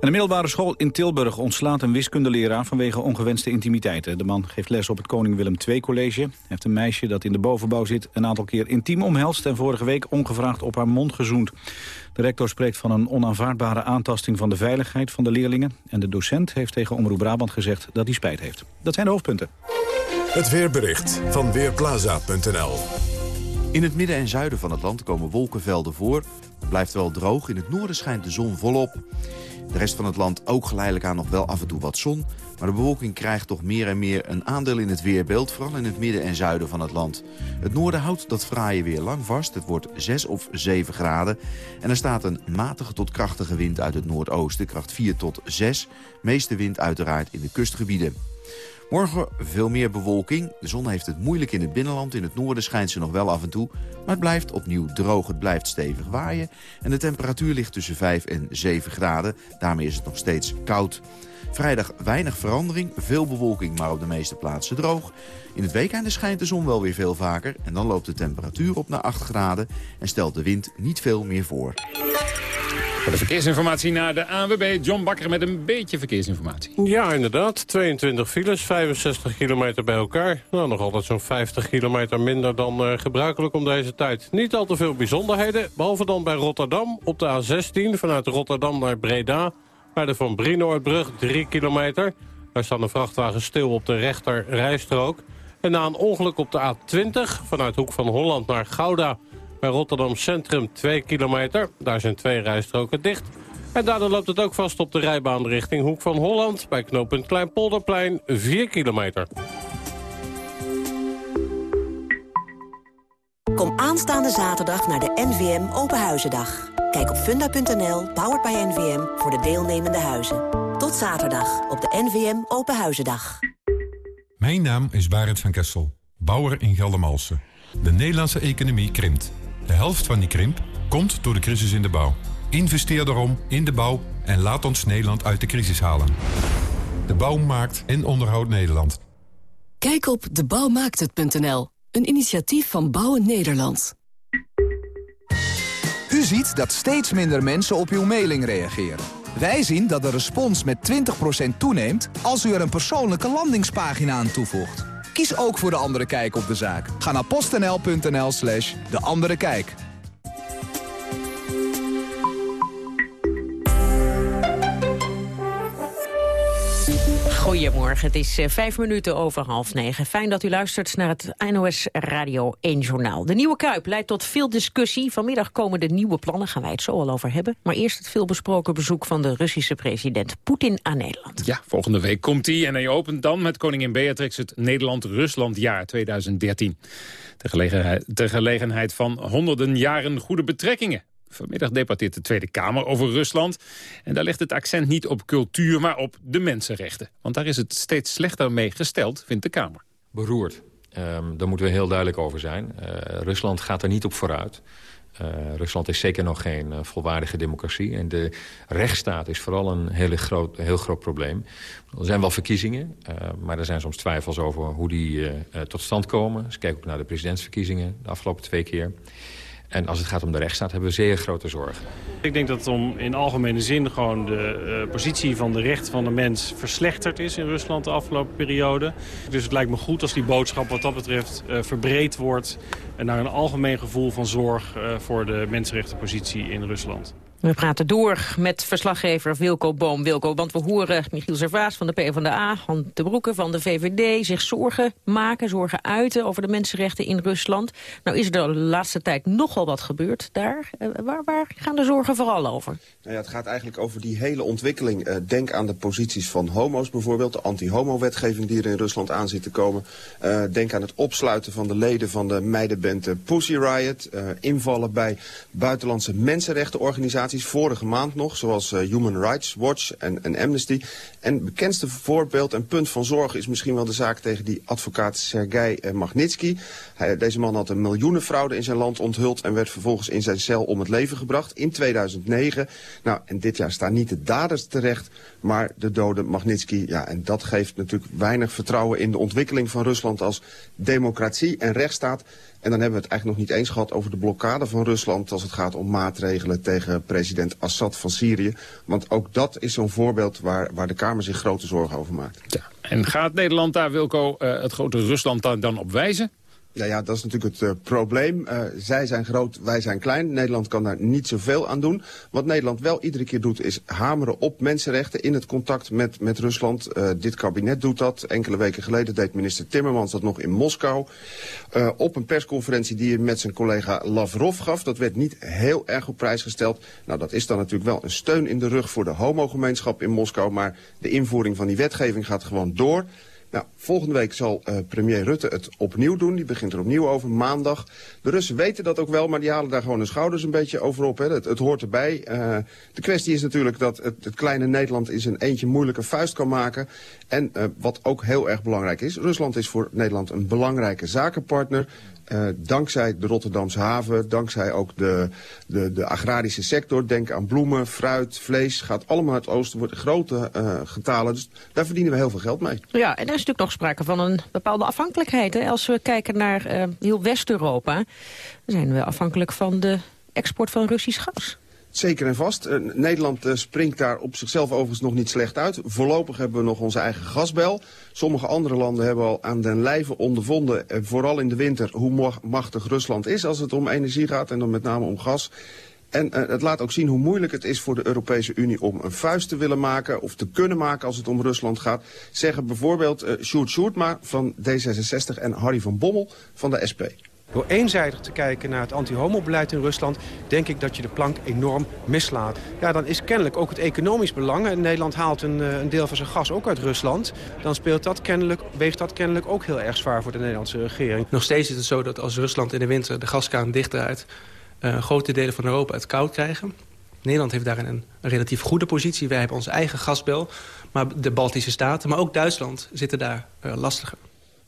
En de middelbare school in Tilburg ontslaat een wiskundeleraar vanwege ongewenste intimiteiten. De man geeft les op het Koning Willem II College. Hij heeft een meisje dat in de bovenbouw zit een aantal keer intiem omhelst... en vorige week ongevraagd op haar mond gezoend. De rector spreekt van een onaanvaardbare aantasting van de veiligheid van de leerlingen. En de docent heeft tegen Omroep Brabant gezegd dat hij spijt heeft. Dat zijn de hoofdpunten. Het weerbericht van Weerplaza.nl In het midden en zuiden van het land komen wolkenvelden voor. Het blijft wel droog. In het noorden schijnt de zon volop. De rest van het land ook geleidelijk aan nog wel af en toe wat zon. Maar de bewolking krijgt toch meer en meer een aandeel in het weerbeeld... vooral in het midden en zuiden van het land. Het noorden houdt dat fraaie weer lang vast. Het wordt 6 of 7 graden. En er staat een matige tot krachtige wind uit het noordoosten. Kracht 4 tot 6. Meeste wind uiteraard in de kustgebieden. Morgen veel meer bewolking. De zon heeft het moeilijk in het binnenland. In het noorden schijnt ze nog wel af en toe. Maar het blijft opnieuw droog. Het blijft stevig waaien. En de temperatuur ligt tussen 5 en 7 graden. Daarmee is het nog steeds koud. Vrijdag weinig verandering, veel bewolking, maar op de meeste plaatsen droog. In het weekende schijnt de zon wel weer veel vaker... en dan loopt de temperatuur op naar 8 graden... en stelt de wind niet veel meer voor. Voor de verkeersinformatie naar de ANWB. John Bakker met een beetje verkeersinformatie. Ja, inderdaad. 22 files, 65 kilometer bij elkaar. Nou, nog altijd zo'n 50 kilometer minder dan uh, gebruikelijk om deze tijd. Niet al te veel bijzonderheden, behalve dan bij Rotterdam op de A16... vanuit Rotterdam naar Breda... Bij de Van Brienoordbrug, 3 kilometer. Daar staan de vrachtwagen stil op de rechter rijstrook. En na een ongeluk op de A20 vanuit Hoek van Holland naar Gouda... bij Rotterdam Centrum 2 kilometer. Daar zijn twee rijstroken dicht. En daardoor loopt het ook vast op de rijbaan richting Hoek van Holland... bij knooppunt Kleinpolderplein 4 kilometer. Kom aanstaande zaterdag naar de NVM Openhuizendag. Kijk op funda.nl, powered by NVM, voor de deelnemende huizen. Tot zaterdag op de NVM Openhuizendag. Mijn naam is Barend van Kessel, bouwer in Geldermalsen. De Nederlandse economie krimpt. De helft van die krimp komt door de crisis in de bouw. Investeer daarom in de bouw en laat ons Nederland uit de crisis halen. De bouw maakt en onderhoudt Nederland. Kijk op debouwmaakthet.nl, een initiatief van Bouwen Nederland. U ziet dat steeds minder mensen op uw mailing reageren. Wij zien dat de respons met 20% toeneemt als u er een persoonlijke landingspagina aan toevoegt. Kies ook voor De Andere Kijk op de zaak. Ga naar postnl.nl slash De Andere Kijk. Goedemorgen, het is eh, vijf minuten over half negen. Fijn dat u luistert naar het NOS Radio 1 Journaal. De nieuwe Kuip leidt tot veel discussie. Vanmiddag komen de nieuwe plannen, gaan wij het zo al over hebben. Maar eerst het veelbesproken bezoek van de Russische president Poetin aan Nederland. Ja, volgende week komt hij en hij opent dan met koningin Beatrix het Nederland-Rusland-jaar 2013. Ter gelegenheid, ter gelegenheid van honderden jaren goede betrekkingen. Vanmiddag debatteert de Tweede Kamer over Rusland. En daar ligt het accent niet op cultuur, maar op de mensenrechten. Want daar is het steeds slechter mee gesteld, vindt de Kamer. Beroerd. Um, daar moeten we heel duidelijk over zijn. Uh, Rusland gaat er niet op vooruit. Uh, Rusland is zeker nog geen uh, volwaardige democratie. En de rechtsstaat is vooral een hele groot, heel groot probleem. Er zijn wel verkiezingen, maar er zijn soms twijfels over hoe die tot stand komen. Dus kijk ook naar de presidentsverkiezingen de afgelopen twee keer. En als het gaat om de rechtsstaat hebben we zeer grote zorgen. Ik denk dat om in algemene zin gewoon de uh, positie van de rechten van de mens verslechterd is in Rusland de afgelopen periode. Dus het lijkt me goed als die boodschap wat dat betreft uh, verbreed wordt naar een algemeen gevoel van zorg uh, voor de mensenrechtenpositie in Rusland. We praten door met verslaggever Wilco Boom. Wilco, want we horen Michiel Servaas van de PvdA, Han de Broeke van de VVD... zich zorgen maken, zorgen uiten over de mensenrechten in Rusland. Nou is er de laatste tijd nogal wat gebeurd daar. Uh, waar, waar, gaan de zorgen vooral over? Nou ja, het gaat eigenlijk over die hele ontwikkeling. Uh, denk aan de posities van homo's bijvoorbeeld. De anti-homo-wetgeving die er in Rusland aan zit te komen. Uh, denk aan het opsluiten van de leden van de meidenband Pussy Riot. invallen bij buitenlandse mensenrechtenorganisaties vorige maand nog, zoals uh, Human Rights Watch en, en Amnesty. En het bekendste voorbeeld en punt van zorg is misschien wel de zaak tegen die advocaat Sergei uh, Magnitsky. Deze man had een miljoenenfraude in zijn land onthuld en werd vervolgens in zijn cel om het leven gebracht in 2009. Nou, en dit jaar staan niet de daders terecht, maar de dode Magnitsky. Ja, en dat geeft natuurlijk weinig vertrouwen in de ontwikkeling van Rusland als democratie en rechtsstaat. En dan hebben we het eigenlijk nog niet eens gehad over de blokkade van Rusland... als het gaat om maatregelen tegen president Assad van Syrië. Want ook dat is zo'n voorbeeld waar, waar de Kamer zich grote zorgen over maakt. Ja. En gaat Nederland daar, Wilco, uh, het grote Rusland dan op wijzen? Ja, ja, dat is natuurlijk het uh, probleem. Uh, zij zijn groot, wij zijn klein. Nederland kan daar niet zoveel aan doen. Wat Nederland wel iedere keer doet, is hameren op mensenrechten in het contact met, met Rusland. Uh, dit kabinet doet dat. Enkele weken geleden deed minister Timmermans dat nog in Moskou. op een persconferentie die hij met zijn collega Lavrov gaf. Dat werd niet heel erg op prijs gesteld. Nou, dat is dan natuurlijk wel een steun in de rug voor de homogemeenschap in Moskou. Maar de invoering van die wetgeving gaat gewoon door. Nou, volgende week zal uh, premier Rutte het opnieuw doen. Die begint er opnieuw over, maandag. De Russen weten dat ook wel, maar die halen daar gewoon hun schouders een beetje over op. Hè. Het, het hoort erbij. Uh, de kwestie is natuurlijk dat het, het, kleine Nederland in zijn eentje moeilijke vuist kan maken. En uh, wat ook heel erg belangrijk is, Rusland is voor Nederland een belangrijke zakenpartner. Uh, dankzij de Rotterdamse haven, dankzij ook de, de, de agrarische sector. Denk aan bloemen, fruit, vlees. Gaat allemaal uit het oosten, wordt grote uh, getalen. Dus daar verdienen we heel veel geld mee. Ja, en er is natuurlijk nog sprake van een bepaalde afhankelijkheid. Hè? Als we kijken naar uh, heel West-Europa, zijn we afhankelijk van de export van Russisch gas. Zeker en vast. Uh, Nederland uh, springt daar op zichzelf overigens nog niet slecht uit. Voorlopig hebben we nog onze eigen gasbel. Sommige andere landen hebben al aan den lijve ondervonden, uh, vooral in de winter, hoe machtig Rusland is als het om energie gaat en dan met name om gas. En het laat ook zien hoe moeilijk het is voor de Europese Unie om een vuist te willen maken of te kunnen maken als het om Rusland gaat. Zeggen bijvoorbeeld uh, Sjoerd Sjoerdma van D66 en Harry van Bommel van de SP. Door eenzijdig te kijken naar het anti-homo-beleid in Rusland... denk ik dat je de plank enorm mislaat. Ja, dan is kennelijk ook het economisch belang... Nederland haalt een, een deel van zijn gas ook uit Rusland... dan speelt dat kennelijk, weegt dat kennelijk ook heel erg zwaar voor de Nederlandse regering. Nog steeds is het zo dat als Rusland in de winter de gaskraan dichtdraait... Uh, grote delen van Europa het koud krijgen. Nederland heeft daarin een, een relatief goede positie. Wij hebben onze eigen gasbel. Maar de Baltische Staten, maar ook Duitsland zitten daar uh, lastiger.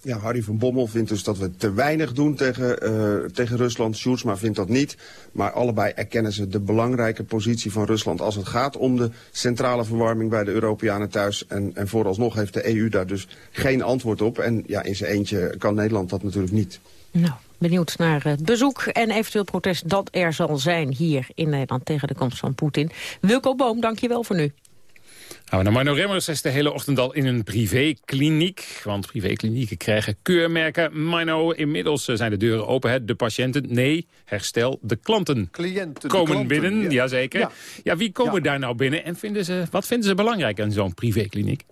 Ja, Harry van Bommel vindt dus dat we te weinig doen tegen, uh, tegen Rusland. Sjoerdsma vindt dat niet. Maar allebei erkennen ze de belangrijke positie van Rusland... als het gaat om de centrale verwarming bij de Europeanen thuis. En, en vooralsnog heeft de EU daar dus geen antwoord op. En ja, in zijn eentje kan Nederland dat natuurlijk niet. Nou, benieuwd naar het bezoek en eventueel protest dat er zal zijn hier in Nederland tegen de komst van Poetin. Wilco Boom, dank je wel voor nu. Nou, nou, Marno Remmers is de hele ochtend al in een privékliniek. Want privéklinieken krijgen keurmerken. Marno, inmiddels zijn de deuren open. De patiënten, nee, herstel, de klanten Cliënten, komen de klanten, binnen. ja. Jazeker. Ja. Ja. wie komen Ja. daar nou binnen en vinden ze, wat vinden ze belangrijk aan zo'n privékliniek?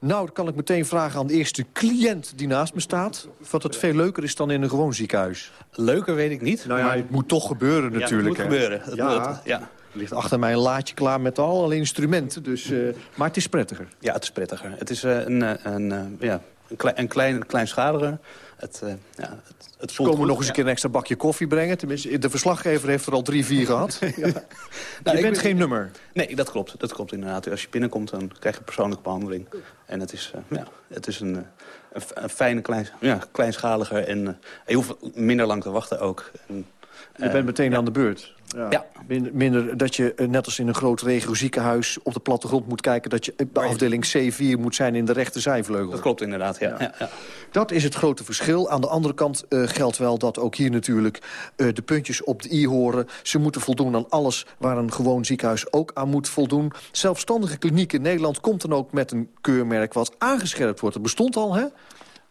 Nou, dan kan ik meteen vragen aan de eerste cliënt die naast me staat... wat het veel leuker is dan in een gewoon ziekenhuis. Leuker weet ik niet. Nou ja, het moet toch gebeuren Ja, natuurlijk. het moet hè. gebeuren. Het ja, moet- ja. Er ligt achter mij een laadje klaar met allerlei instrumenten. Dus, eh, maar het is prettiger. Ja, het is prettiger. Het is eh, een, eh, een, ja, een, klein, een klein, kleinschalige. Het, ja, het, het Ze komen goed. nog eens een keer een extra bakje koffie brengen. Tenminste, de verslaggever heeft er al drie, vier gehad. Ja. Nou, je bent ben- geen nummer. Nee, dat klopt. Dat klopt inderdaad. Als je binnenkomt, dan krijg je persoonlijke behandeling. En het is, ja, het is een, een, fijne, klein, ja, kleinschaliger. En je hoeft minder lang te wachten ook. En, Je eh, bent meteen aan de beurt. Ja. Minder, minder dat je, eh, net als in een groot regio ziekenhuis... op de plattegrond moet kijken dat je bij afdeling C4 moet zijn in de rechterzijvleugel. Dat klopt inderdaad, ja. ja. ja. Dat is het grote verschil. Aan de andere kant eh, geldt wel dat ook hier natuurlijk eh, de puntjes op de i horen. Ze moeten voldoen aan alles waar een gewoon ziekenhuis ook aan moet voldoen. Zelfstandige kliniek in Nederland komt dan ook met een keurmerk wat aangescherpt wordt. Het bestond al, hè?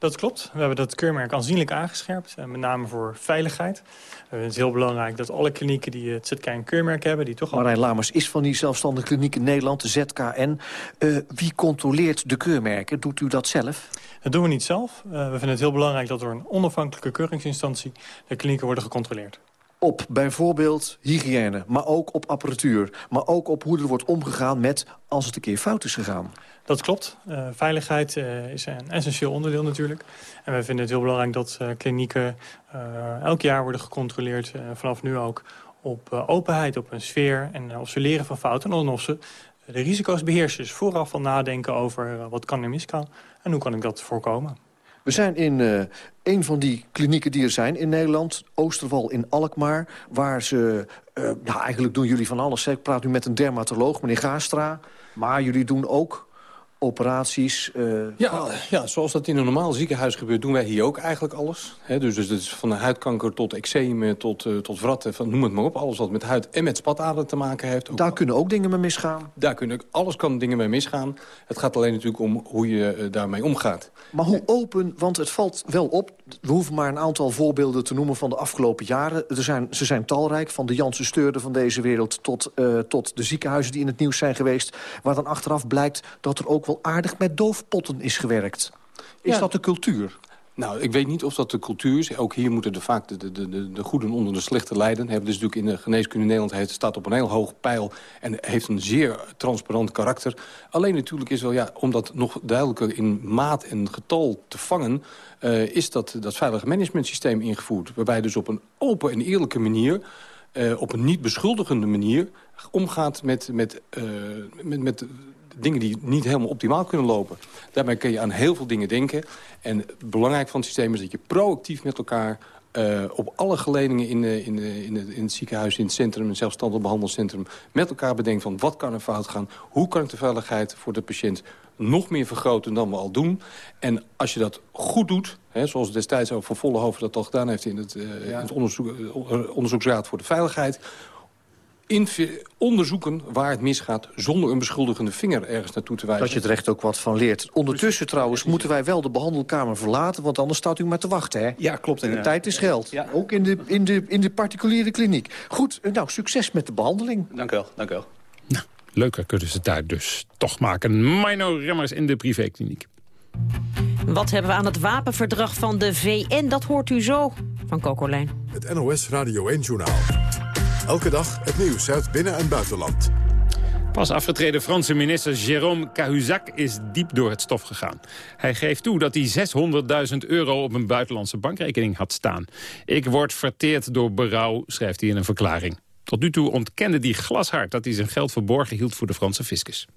Dat klopt. We hebben dat keurmerk aanzienlijk aangescherpt. eh, Met name voor veiligheid. Eh, het is heel belangrijk dat alle klinieken die het ZK een keurmerk hebben... die toch al Marijn Lamers is van die zelfstandige kliniek in Nederland, de ZKN. Eh, wie controleert de keurmerken? Doet u dat zelf? Dat doen we niet zelf. Eh, we vinden het heel belangrijk dat door een onafhankelijke keuringsinstantie de klinieken worden gecontroleerd. Op bijvoorbeeld hygiëne, maar ook op apparatuur. Maar ook op hoe er wordt omgegaan met als het een keer fout is gegaan. Dat klopt. Eh, veiligheid eh, is een essentieel onderdeel natuurlijk. En we vinden het heel belangrijk dat eh, klinieken elk jaar worden gecontroleerd, vanaf nu ook, op openheid, op een sfeer en of ze leren van fouten en of ze de risico's beheersen. Dus vooraf nadenken over wat kan er misgaan en hoe kan ik dat voorkomen. We zijn in eh, een van die klinieken die er zijn in Nederland. Oosterwal in Alkmaar. Waar ze... eh, nou, eigenlijk doen jullie van alles. Ik praat nu met een dermatoloog, meneer Gaastra. Maar jullie doen ook operaties. eh, Ja, ja, zoals dat in een normaal ziekenhuis gebeurt, doen wij hier ook eigenlijk alles. Hè, dus, dus van de huidkanker tot eczeem, tot, eh, tot wratten, van, noem het maar op. Alles wat met huid en met spataderen te maken heeft. Ook, Daar kunnen ook dingen mee misgaan. daar kunnen, alles kan dingen mee misgaan. Het gaat alleen natuurlijk om hoe je eh, daarmee omgaat. Maar hoe open, want het valt wel op... we hoeven maar een aantal voorbeelden te noemen van de afgelopen jaren. Er zijn, ze zijn talrijk, van de Janssen Steurden van deze wereld... Tot, tot de ziekenhuizen die in het nieuws zijn geweest... waar dan achteraf blijkt dat er ook wel aardig met doofpotten is gewerkt. Is Ja. dat de cultuur? Nou, ik weet niet of dat de cultuur is. Ook hier moeten de, vaak de, de, de, de goeden onder de slechte lijden. Hebben dus natuurlijk in de geneeskunde Nederland heeft, staat op een heel hoog pijl... en heeft een zeer transparant karakter. Alleen natuurlijk is wel, ja, om dat nog duidelijker in maat en getal te vangen... eh, is dat, dat veilige managementsysteem ingevoerd. Waarbij dus op een open en eerlijke manier... eh, op een niet beschuldigende manier omgaat met, met, eh, met, met dingen die niet helemaal optimaal kunnen lopen. Daarmee kun je aan heel veel dingen denken. En belangrijk van het systeem is dat je proactief met elkaar... eh, op alle geledingen in, de, in, de, in, het, in het ziekenhuis, in het centrum... een zelfstandig behandelcentrum, met elkaar bedenkt van... wat kan er fout gaan, hoe kan ik de veiligheid voor de patiënt nog meer vergroten dan we al doen. En als je dat goed doet, hè, zoals destijds ook Van Vollenhoven dat al gedaan heeft... in het, eh, in het onderzoek, eh, onderzoeksraad voor de veiligheid onderzoeken waar het misgaat... zonder een beschuldigende vinger ergens naartoe te wijzen. Dat je het recht ook wat van leert. Ondertussen trouwens moeten wij wel de behandelkamer verlaten... want anders staat u maar te wachten, hè? Ja, klopt De inderdaad. tijd is geld. Ook in de, in, de, in de particuliere kliniek. Goed, eh, nou, succes met de behandeling. Dank u wel, dank u wel. Leuker kunnen ze het daar dus toch maken. Mino Remmers in de privékliniek. Wat hebben we aan het wapenverdrag van de VN? Dat hoort u zo van Kokolijn. Het NOS Radio 1-journaal. Elke dag het nieuws uit binnen- en buitenland. Pas afgetreden Franse minister Jérôme Cahuzac is diep door het stof gegaan. Hij geeft toe dat hij 600.000 euro op een buitenlandse bankrekening had staan. Ik word verteerd door berouw, schrijft hij in een verklaring. Tot nu toe ontkende hij glashard dat hij zijn geld verborgen hield voor de Franse fiscus.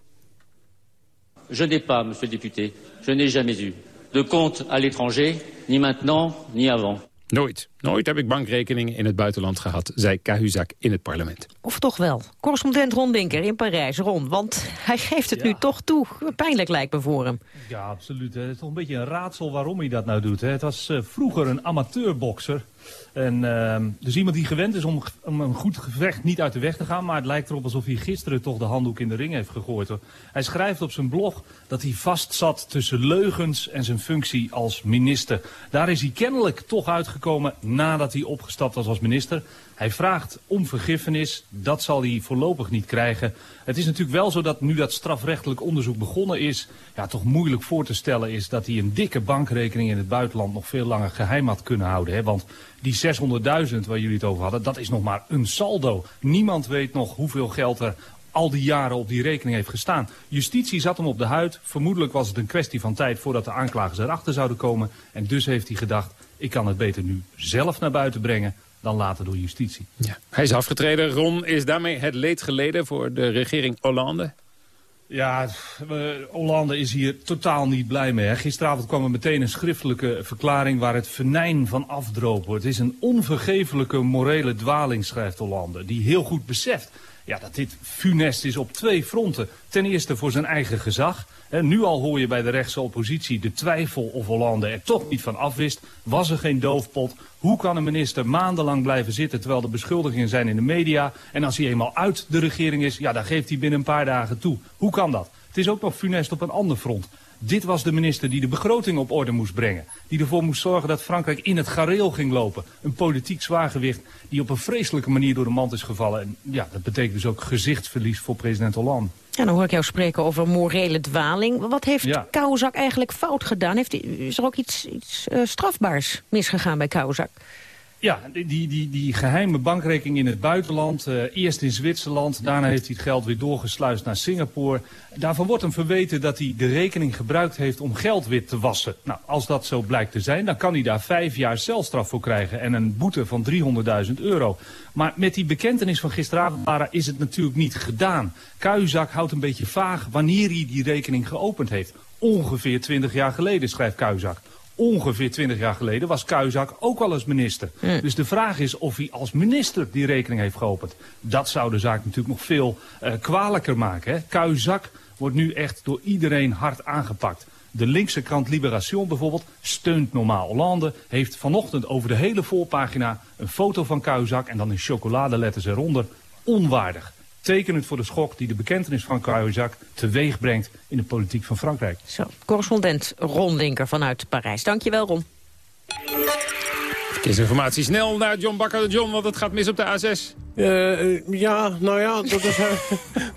Je n'ai pas, monsieur le député, je n'ai jamais eu de compte à l'étranger, ni maintenant, ni avant. Nooit, nooit heb ik bankrekeningen in het buitenland gehad, zei Cahuzac in het parlement. Of toch wel? Correspondent Ron Dinker in Parijs. Ron, want hij geeft het nu toch toe. Pijnlijk lijkt me voor hem. Ja, absoluut. Het is toch een beetje een raadsel waarom hij dat nou doet. Hè. Het was eh, vroeger een amateurbokser. En, ehm, dus iemand die gewend is om, om een goed gevecht niet uit de weg te gaan. Maar het lijkt erop alsof hij gisteren toch de handdoek in de ring heeft gegooid. Hoor. Hij schrijft op zijn blog dat hij vast zat tussen leugens en zijn functie als minister. Daar is hij kennelijk toch uitgekomen nadat hij opgestapt was als minister. Hij vraagt om vergiffenis. Dat zal hij voorlopig niet krijgen. Het is natuurlijk wel zo dat nu dat strafrechtelijk onderzoek begonnen is... ja, toch moeilijk voor te stellen is dat hij een dikke bankrekening in het buitenland... nog veel langer geheim had kunnen houden. Hè? Want die 600.000 waar jullie het over hadden, dat is nog maar een saldo. Niemand weet nog hoeveel geld er al die jaren op die rekening heeft gestaan. Justitie zat hem op de huid. Vermoedelijk was het een kwestie van tijd voordat de aanklagers erachter zouden komen. En dus heeft hij gedacht, ik kan het beter nu zelf naar buiten brengen dan later door justitie. Ja. Hij is afgetreden. Ron, is daarmee het leed geleden voor de regering Hollande? Ja, Hollande is hier totaal niet blij mee. Hè. Gisteravond kwam er meteen een schriftelijke verklaring waar het venijn van afdropen. Het is een onvergeeflijke morele dwaling, schrijft Hollande, die heel goed beseft ja, dat dit funest is op twee fronten. Ten eerste voor zijn eigen gezag. En nu al hoor je bij de rechtse oppositie de twijfel of Hollande er toch niet van afwist. Was er geen doofpot? Hoe kan een minister maandenlang blijven zitten terwijl de beschuldigingen zijn in de media? En als hij eenmaal uit de regering is, ja, dan geeft hij binnen een paar dagen toe. Hoe kan dat? Het is ook nog funest op een ander front. Dit was de minister die de begroting op orde moest brengen. Die ervoor moest zorgen dat Frankrijk in het gareel ging lopen. Een politiek zwaargewicht die op een vreselijke manier door de mand is gevallen. En ja, dat betekent dus ook gezichtsverlies voor president Hollande. Ja, dan hoor ik jou spreken over morele dwaling. Wat heeft Ja. Eigenlijk fout gedaan? Heeft, is er ook iets, iets eh, strafbaars misgegaan bij Kouwzak? Ja, die, die, die, geheime bankrekening in het buitenland. eh, eerst in Zwitserland, daarna heeft hij het geld weer doorgesluist naar Singapore. Daarvan wordt hem verweten dat hij de rekening gebruikt heeft om geld wit te wassen. Nou, als dat zo blijkt te zijn, dan kan hij daar vijf jaar celstraf voor krijgen en een boete van 300.000 euro. Maar met die bekentenis van gisteravond is het natuurlijk niet gedaan. Kuijzak houdt een beetje vaag wanneer hij die rekening geopend heeft. Ongeveer 20 jaar geleden, schrijft Kuijzak. Ongeveer 20 jaar geleden was Kuijzak ook al eens minister. Dus de vraag is of hij als minister die rekening heeft geopend. Dat zou de zaak natuurlijk nog veel eh, kwalijker maken. Hè? Kuijzak wordt nu echt door iedereen hard aangepakt. De linkse krant Libération bijvoorbeeld steunt normaal Hollande. Heeft vanochtend over de hele voorpagina een foto van Kuijzak en dan in chocoladeletters eronder. Onwaardig. Tekenend voor de schok die de bekentenis van Kuijzak teweeg brengt in de politiek van Frankrijk. Zo, correspondent Ron Linker vanuit Parijs. Dankjewel, Ron. Verkeersinformatie snel naar John Bakker. John, want het gaat mis op de A6. Eh, ja, nou ja, dat is,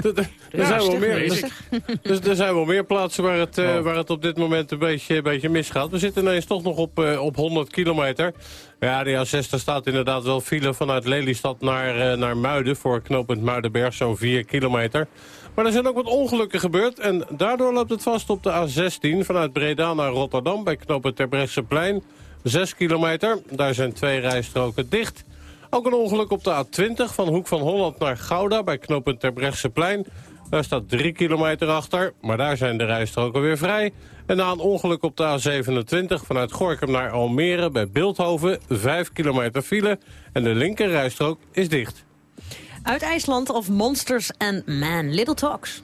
dat- er Ja, zijn wel meer, bezig. dus er zijn wel meer plaatsen waar het, eh, waar het op dit moment een beetje, een beetje misgaat. We zitten ineens toch nog op, eh, op 100 kilometer. Ja, de A6 daar staat inderdaad wel file vanuit Lelystad naar, eh, naar Muiden... voor knooppunt Muidenberg, zo'n 4 kilometer. Maar er zijn ook wat ongelukken gebeurd en daardoor loopt het vast op de A16... vanuit Breda naar Rotterdam bij knooppunt Terbrechtseplein. 6 kilometer, daar zijn twee rijstroken dicht... Ook een ongeluk op de A20 van Hoek van Holland naar Gouda... bij knooppunt Terbrechtseplein. Daar staat 3 kilometer achter, maar daar zijn de rijstroken weer vrij. En na een ongeluk op de A27 vanuit Gorkum naar Almere... bij Beeldhoven 5 kilometer file en de linker rijstrook is dicht. Uit IJsland of Monsters and Man. Little Talks.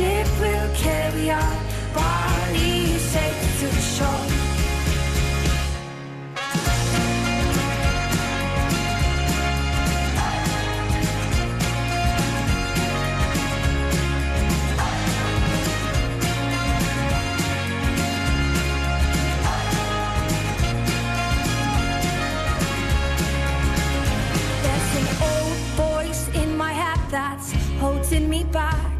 ship will carry our bodies safe to the shore. There's an old voice in my head that's holding me back.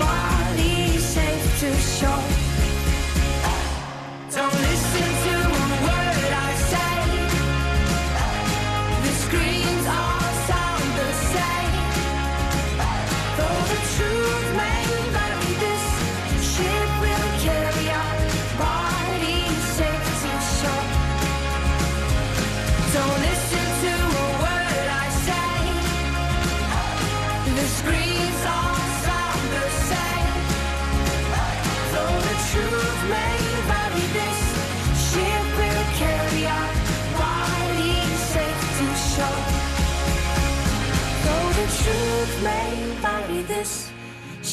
bodies safe to shore. Don't listen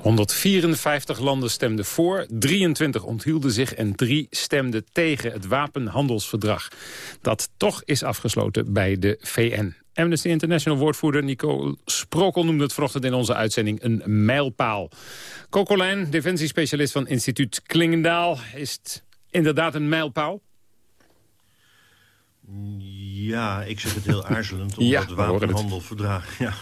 154 landen stemden voor, 23 onthielden zich en 3 stemden tegen het wapenhandelsverdrag. Dat toch is afgesloten bij de VN. Amnesty International woordvoerder Nico Sprokel noemde het vanochtend in onze uitzending een mijlpaal. Coco Lijn, defensiespecialist van instituut Klingendaal. Is het inderdaad een mijlpaal? Ja, ik zeg het heel aarzelend, omdat Ja, het wapenhandelverdrag... Ja,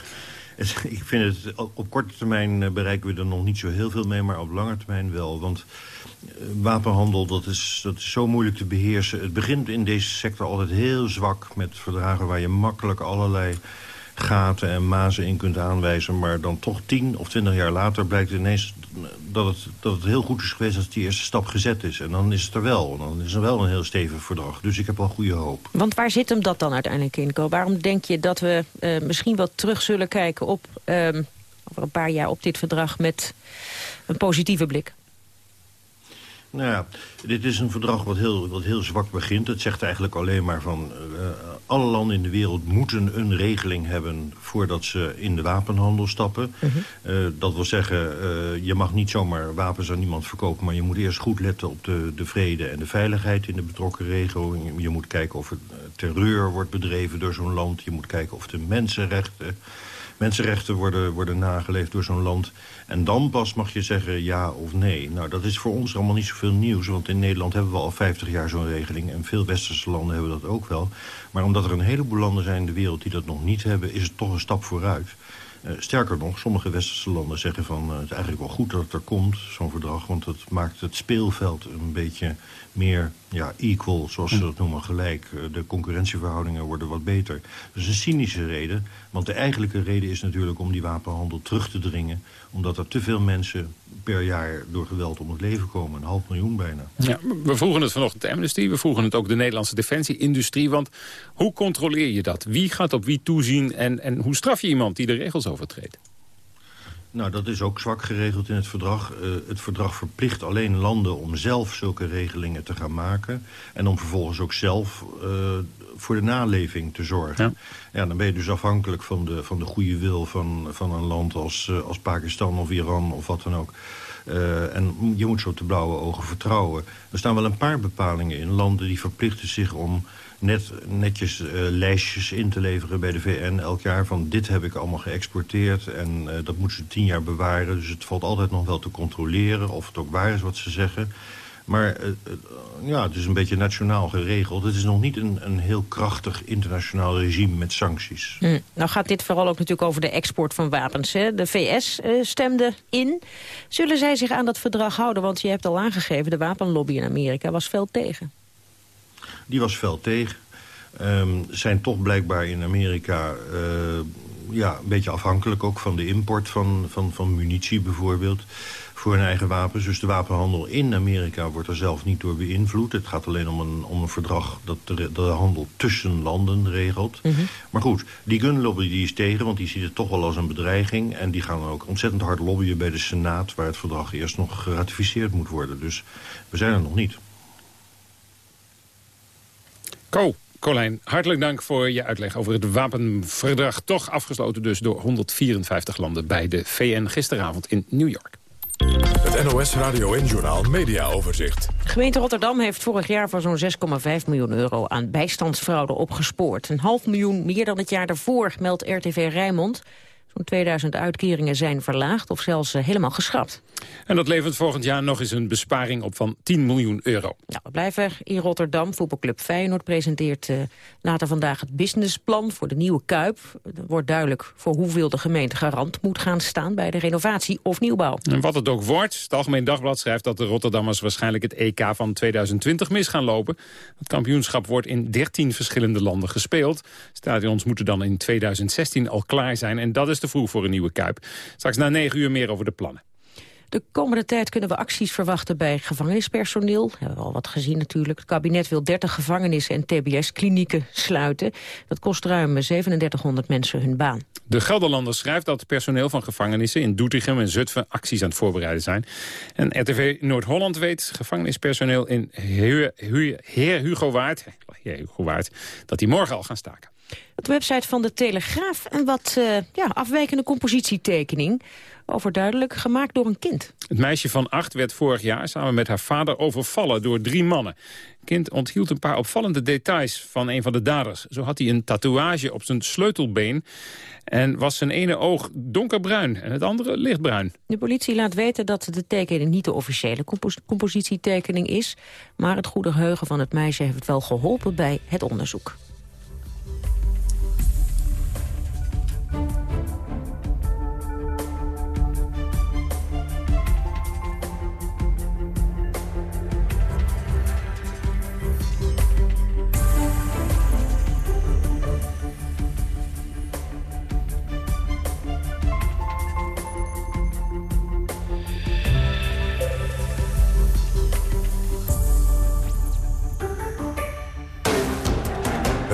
ik vind het, op korte termijn eh, bereiken we er nog niet zo heel veel mee... maar op lange termijn wel, want eh, wapenhandel dat is, dat is zo moeilijk te beheersen. Het begint in deze sector altijd heel zwak met verdragen... waar je makkelijk allerlei gaten en mazen in kunt aanwijzen... maar dan toch tien of twintig jaar later blijkt ineens dat het, dat het heel goed is geweest... als die eerste stap gezet is. En dan is het er wel. Dan is er wel een heel stevig verdrag. Dus ik heb wel goede hoop. Want waar zit hem dat dan uiteindelijk in, Co? Waarom denk je dat we eh, misschien wel terug zullen kijken op... ehm, over een paar jaar op dit verdrag met een positieve blik? Nou ja, dit is een verdrag wat heel, wat heel zwak begint. Het zegt eigenlijk alleen maar van... eh, alle landen in de wereld moeten een regeling hebben... voordat ze in de wapenhandel stappen. Eh, dat wil zeggen, eh, je mag niet zomaar wapens aan niemand verkopen... maar je moet eerst goed letten op de, de vrede en de veiligheid in de betrokken regio. Je, je moet kijken of er terreur wordt bedreven door zo'n land. Je moet kijken of de mensenrechten... Mensenrechten worden, worden nageleefd door zo'n land. En dan pas mag je zeggen ja of nee. Nou, dat is voor ons allemaal niet zoveel nieuws. Want in Nederland hebben we al 50 jaar zo'n regeling. En veel westerse landen hebben dat ook wel. Maar omdat er een heleboel landen zijn in de wereld die dat nog niet hebben... is het toch een stap vooruit. Eh, sterker nog, sommige westerse landen zeggen van... eh, het is eigenlijk wel goed dat het er komt, zo'n verdrag... want het maakt het speelveld een beetje meer ja, equal, zoals ze dat noemen, gelijk. Eh, de concurrentieverhoudingen worden wat beter. Dat is een cynische reden, want de eigenlijke reden is natuurlijk... om die wapenhandel terug te dringen... omdat er te veel mensen per jaar door geweld om het leven komen. Een half miljoen bijna. Ja, we vroegen het vanochtend Amnesty. We vroegen het ook de Nederlandse defensieindustrie. Want hoe controleer je dat? Wie gaat op wie toezien? En, en hoe straf je iemand die de regels overtreedt? Nou, dat is ook zwak geregeld in het verdrag. Uh, het verdrag verplicht alleen landen om zelf zulke regelingen te gaan maken... en om vervolgens ook zelf uh, voor de naleving te zorgen. Ja. ja. dan ben je dus afhankelijk van de, van de goede wil van, van een land als, uh, als Pakistan of Iran of wat dan ook. Uh, en je moet ze op de blauwe ogen vertrouwen. Er staan wel een paar bepalingen in. Landen die verplichten zich om net, netjes uh, lijstjes in te leveren bij de VN elk jaar... van dit heb ik allemaal geëxporteerd en uh, dat moeten ze tien jaar bewaren. Dus het valt altijd nog wel te controleren of het ook waar is wat ze zeggen. Maar uh, ja, het is een beetje nationaal geregeld. Het is nog niet een, een heel krachtig internationaal regime met sancties. Mm. Nou gaat dit vooral ook natuurlijk over de export van wapens. Hè? De VS stemde in. Zullen zij zich aan dat verdrag houden? Want je hebt al aangegeven, de wapenlobby in Amerika was fel tegen. Die was fel tegen. Um, zijn toch blijkbaar in Amerika uh, ja, een beetje afhankelijk ook van de import van, van, van munitie bijvoorbeeld voor hun eigen wapens. Dus de wapenhandel in Amerika wordt er zelf niet door beïnvloed. Het gaat alleen om een, om een verdrag dat de, de handel tussen landen regelt. Mm -hmm. Maar goed, die gunlobby die is tegen, want die ziet het toch wel als een bedreiging. En die gaan ook ontzettend hard lobbyen bij de Senaat... waar het verdrag eerst nog geratificeerd moet worden. Dus we zijn er nog niet. Ko, Colijn, hartelijk dank voor je uitleg over het wapenverdrag. Toch afgesloten dus door 154 landen bij de VN gisteravond in New York. Het NOS Radio en Journaal Media Overzicht. De gemeente Rotterdam heeft vorig jaar voor zo'n 6,5 miljoen euro aan bijstandsfraude opgespoord. Een half miljoen meer dan het jaar daarvoor, meldt RTV Rijnmond. Zo'n 2000 uitkeringen zijn verlaagd of zelfs uh, helemaal geschrapt. En dat levert volgend jaar nog eens een besparing op van 10 miljoen euro. Nou, we blijven in Rotterdam. Voetbalclub Feyenoord presenteert uh, later vandaag het businessplan voor de nieuwe Kuip. Er wordt duidelijk voor hoeveel de gemeente garant moet gaan staan bij de renovatie of nieuwbouw. En wat het ook wordt, het Algemeen Dagblad schrijft dat de Rotterdammers waarschijnlijk het EK van 2020 mis gaan lopen. Het kampioenschap wordt in 13 verschillende landen gespeeld. Stadions moeten dan in 2016 al klaar zijn en dat is te vroeg voor een nieuwe Kuip. Straks na 9 uur meer over de plannen. De komende tijd kunnen we acties verwachten bij gevangenispersoneel. We hebben al wat gezien natuurlijk. Het kabinet wil 30 gevangenissen en tbs-klinieken sluiten. Dat kost ruim 3700 mensen hun baan. De Gelderlander schrijft dat personeel van gevangenissen in Doetinchem en Zutphen acties aan het voorbereiden zijn. En RTV Noord-Holland weet gevangenispersoneel in Heer, Heer Hugo Waard, Heer Hugo Waard dat die morgen al gaan staken. Op de website van de Telegraaf een wat uh, ja, afwijkende compositietekening. Overduidelijk gemaakt door een kind. Het meisje van acht werd vorig jaar samen met haar vader overvallen door drie mannen. Het kind onthield een paar opvallende details van een van de daders. Zo had hij een tatoeage op zijn sleutelbeen en was zijn ene oog donkerbruin en het andere lichtbruin. De politie laat weten dat de tekening niet de officiële compos compositietekening is. Maar het goede geheugen van het meisje heeft wel geholpen bij het onderzoek.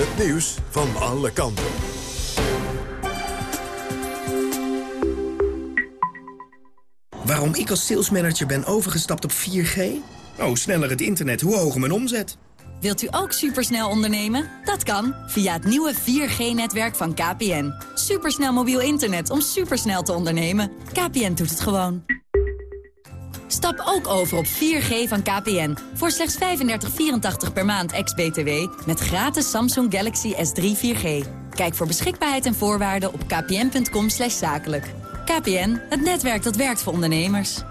Het nieuws van alle kanten. Waarom ik als salesmanager ben overgestapt op 4G? Oh, sneller het internet, hoe hoger mijn omzet. Wilt u ook supersnel ondernemen? Dat kan via het nieuwe 4G-netwerk van KPN. Supersnel mobiel internet om supersnel te ondernemen. KPN doet het gewoon. Stap ook over op 4G van KPN. Voor slechts 35,84 per maand ex-BTW. Met gratis Samsung Galaxy S3 4G. Kijk voor beschikbaarheid en voorwaarden op kpn.com zakelijk. KPN, het netwerk dat werkt voor ondernemers.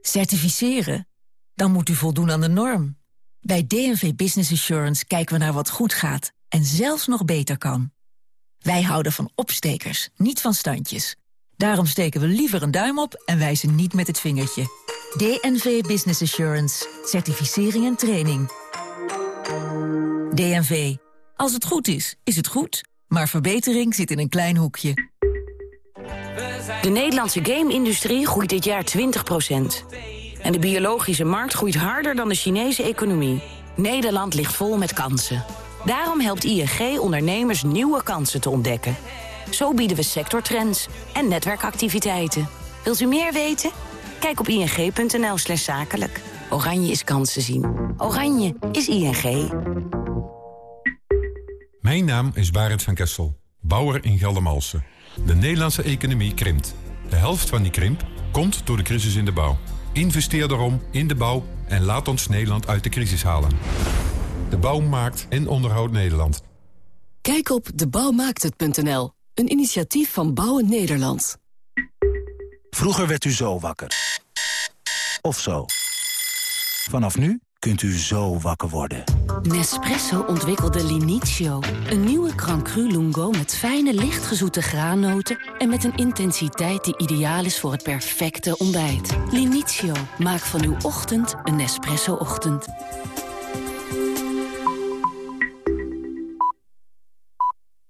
Certificeren? Dan moet u voldoen aan de norm. Bij DNV Business Assurance kijken we naar wat goed gaat en zelfs nog beter kan. Wij houden van opstekers, niet van standjes. Daarom steken we liever een duim op en wijzen niet met het vingertje. DNV Business Assurance. Certificering en training. DNV. Als het goed is, is het goed. Maar verbetering zit in een klein hoekje. De Nederlandse game-industrie groeit dit jaar 20%. En de biologische markt groeit harder dan de Chinese economie. Nederland ligt vol met kansen. Daarom helpt ING ondernemers nieuwe kansen te ontdekken. Zo bieden we sectortrends en netwerkactiviteiten. Wilt u meer weten? Kijk op ing.nl slash zakelijk. Oranje is kansen zien. Oranje is ING. Mijn naam is Barend van Kessel, bouwer in Geldermalsen. De Nederlandse economie krimpt. De helft van die krimp komt door de crisis in de bouw. Investeer daarom in de bouw en laat ons Nederland uit de crisis halen. De bouw maakt en onderhoudt Nederland. Kijk op debouwmaakthet.nl, een initiatief van Bouwen Nederland. Vroeger werd u zo wakker. Of zo. Vanaf nu kunt u zo wakker worden. Nespresso ontwikkelde Linizio. Een nieuwe Grand Cru Lungo met fijne, lichtgezoete graannoten... en met een intensiteit die ideaal is voor het perfecte ontbijt. Linizio, maak van uw ochtend een Nespresso-ochtend.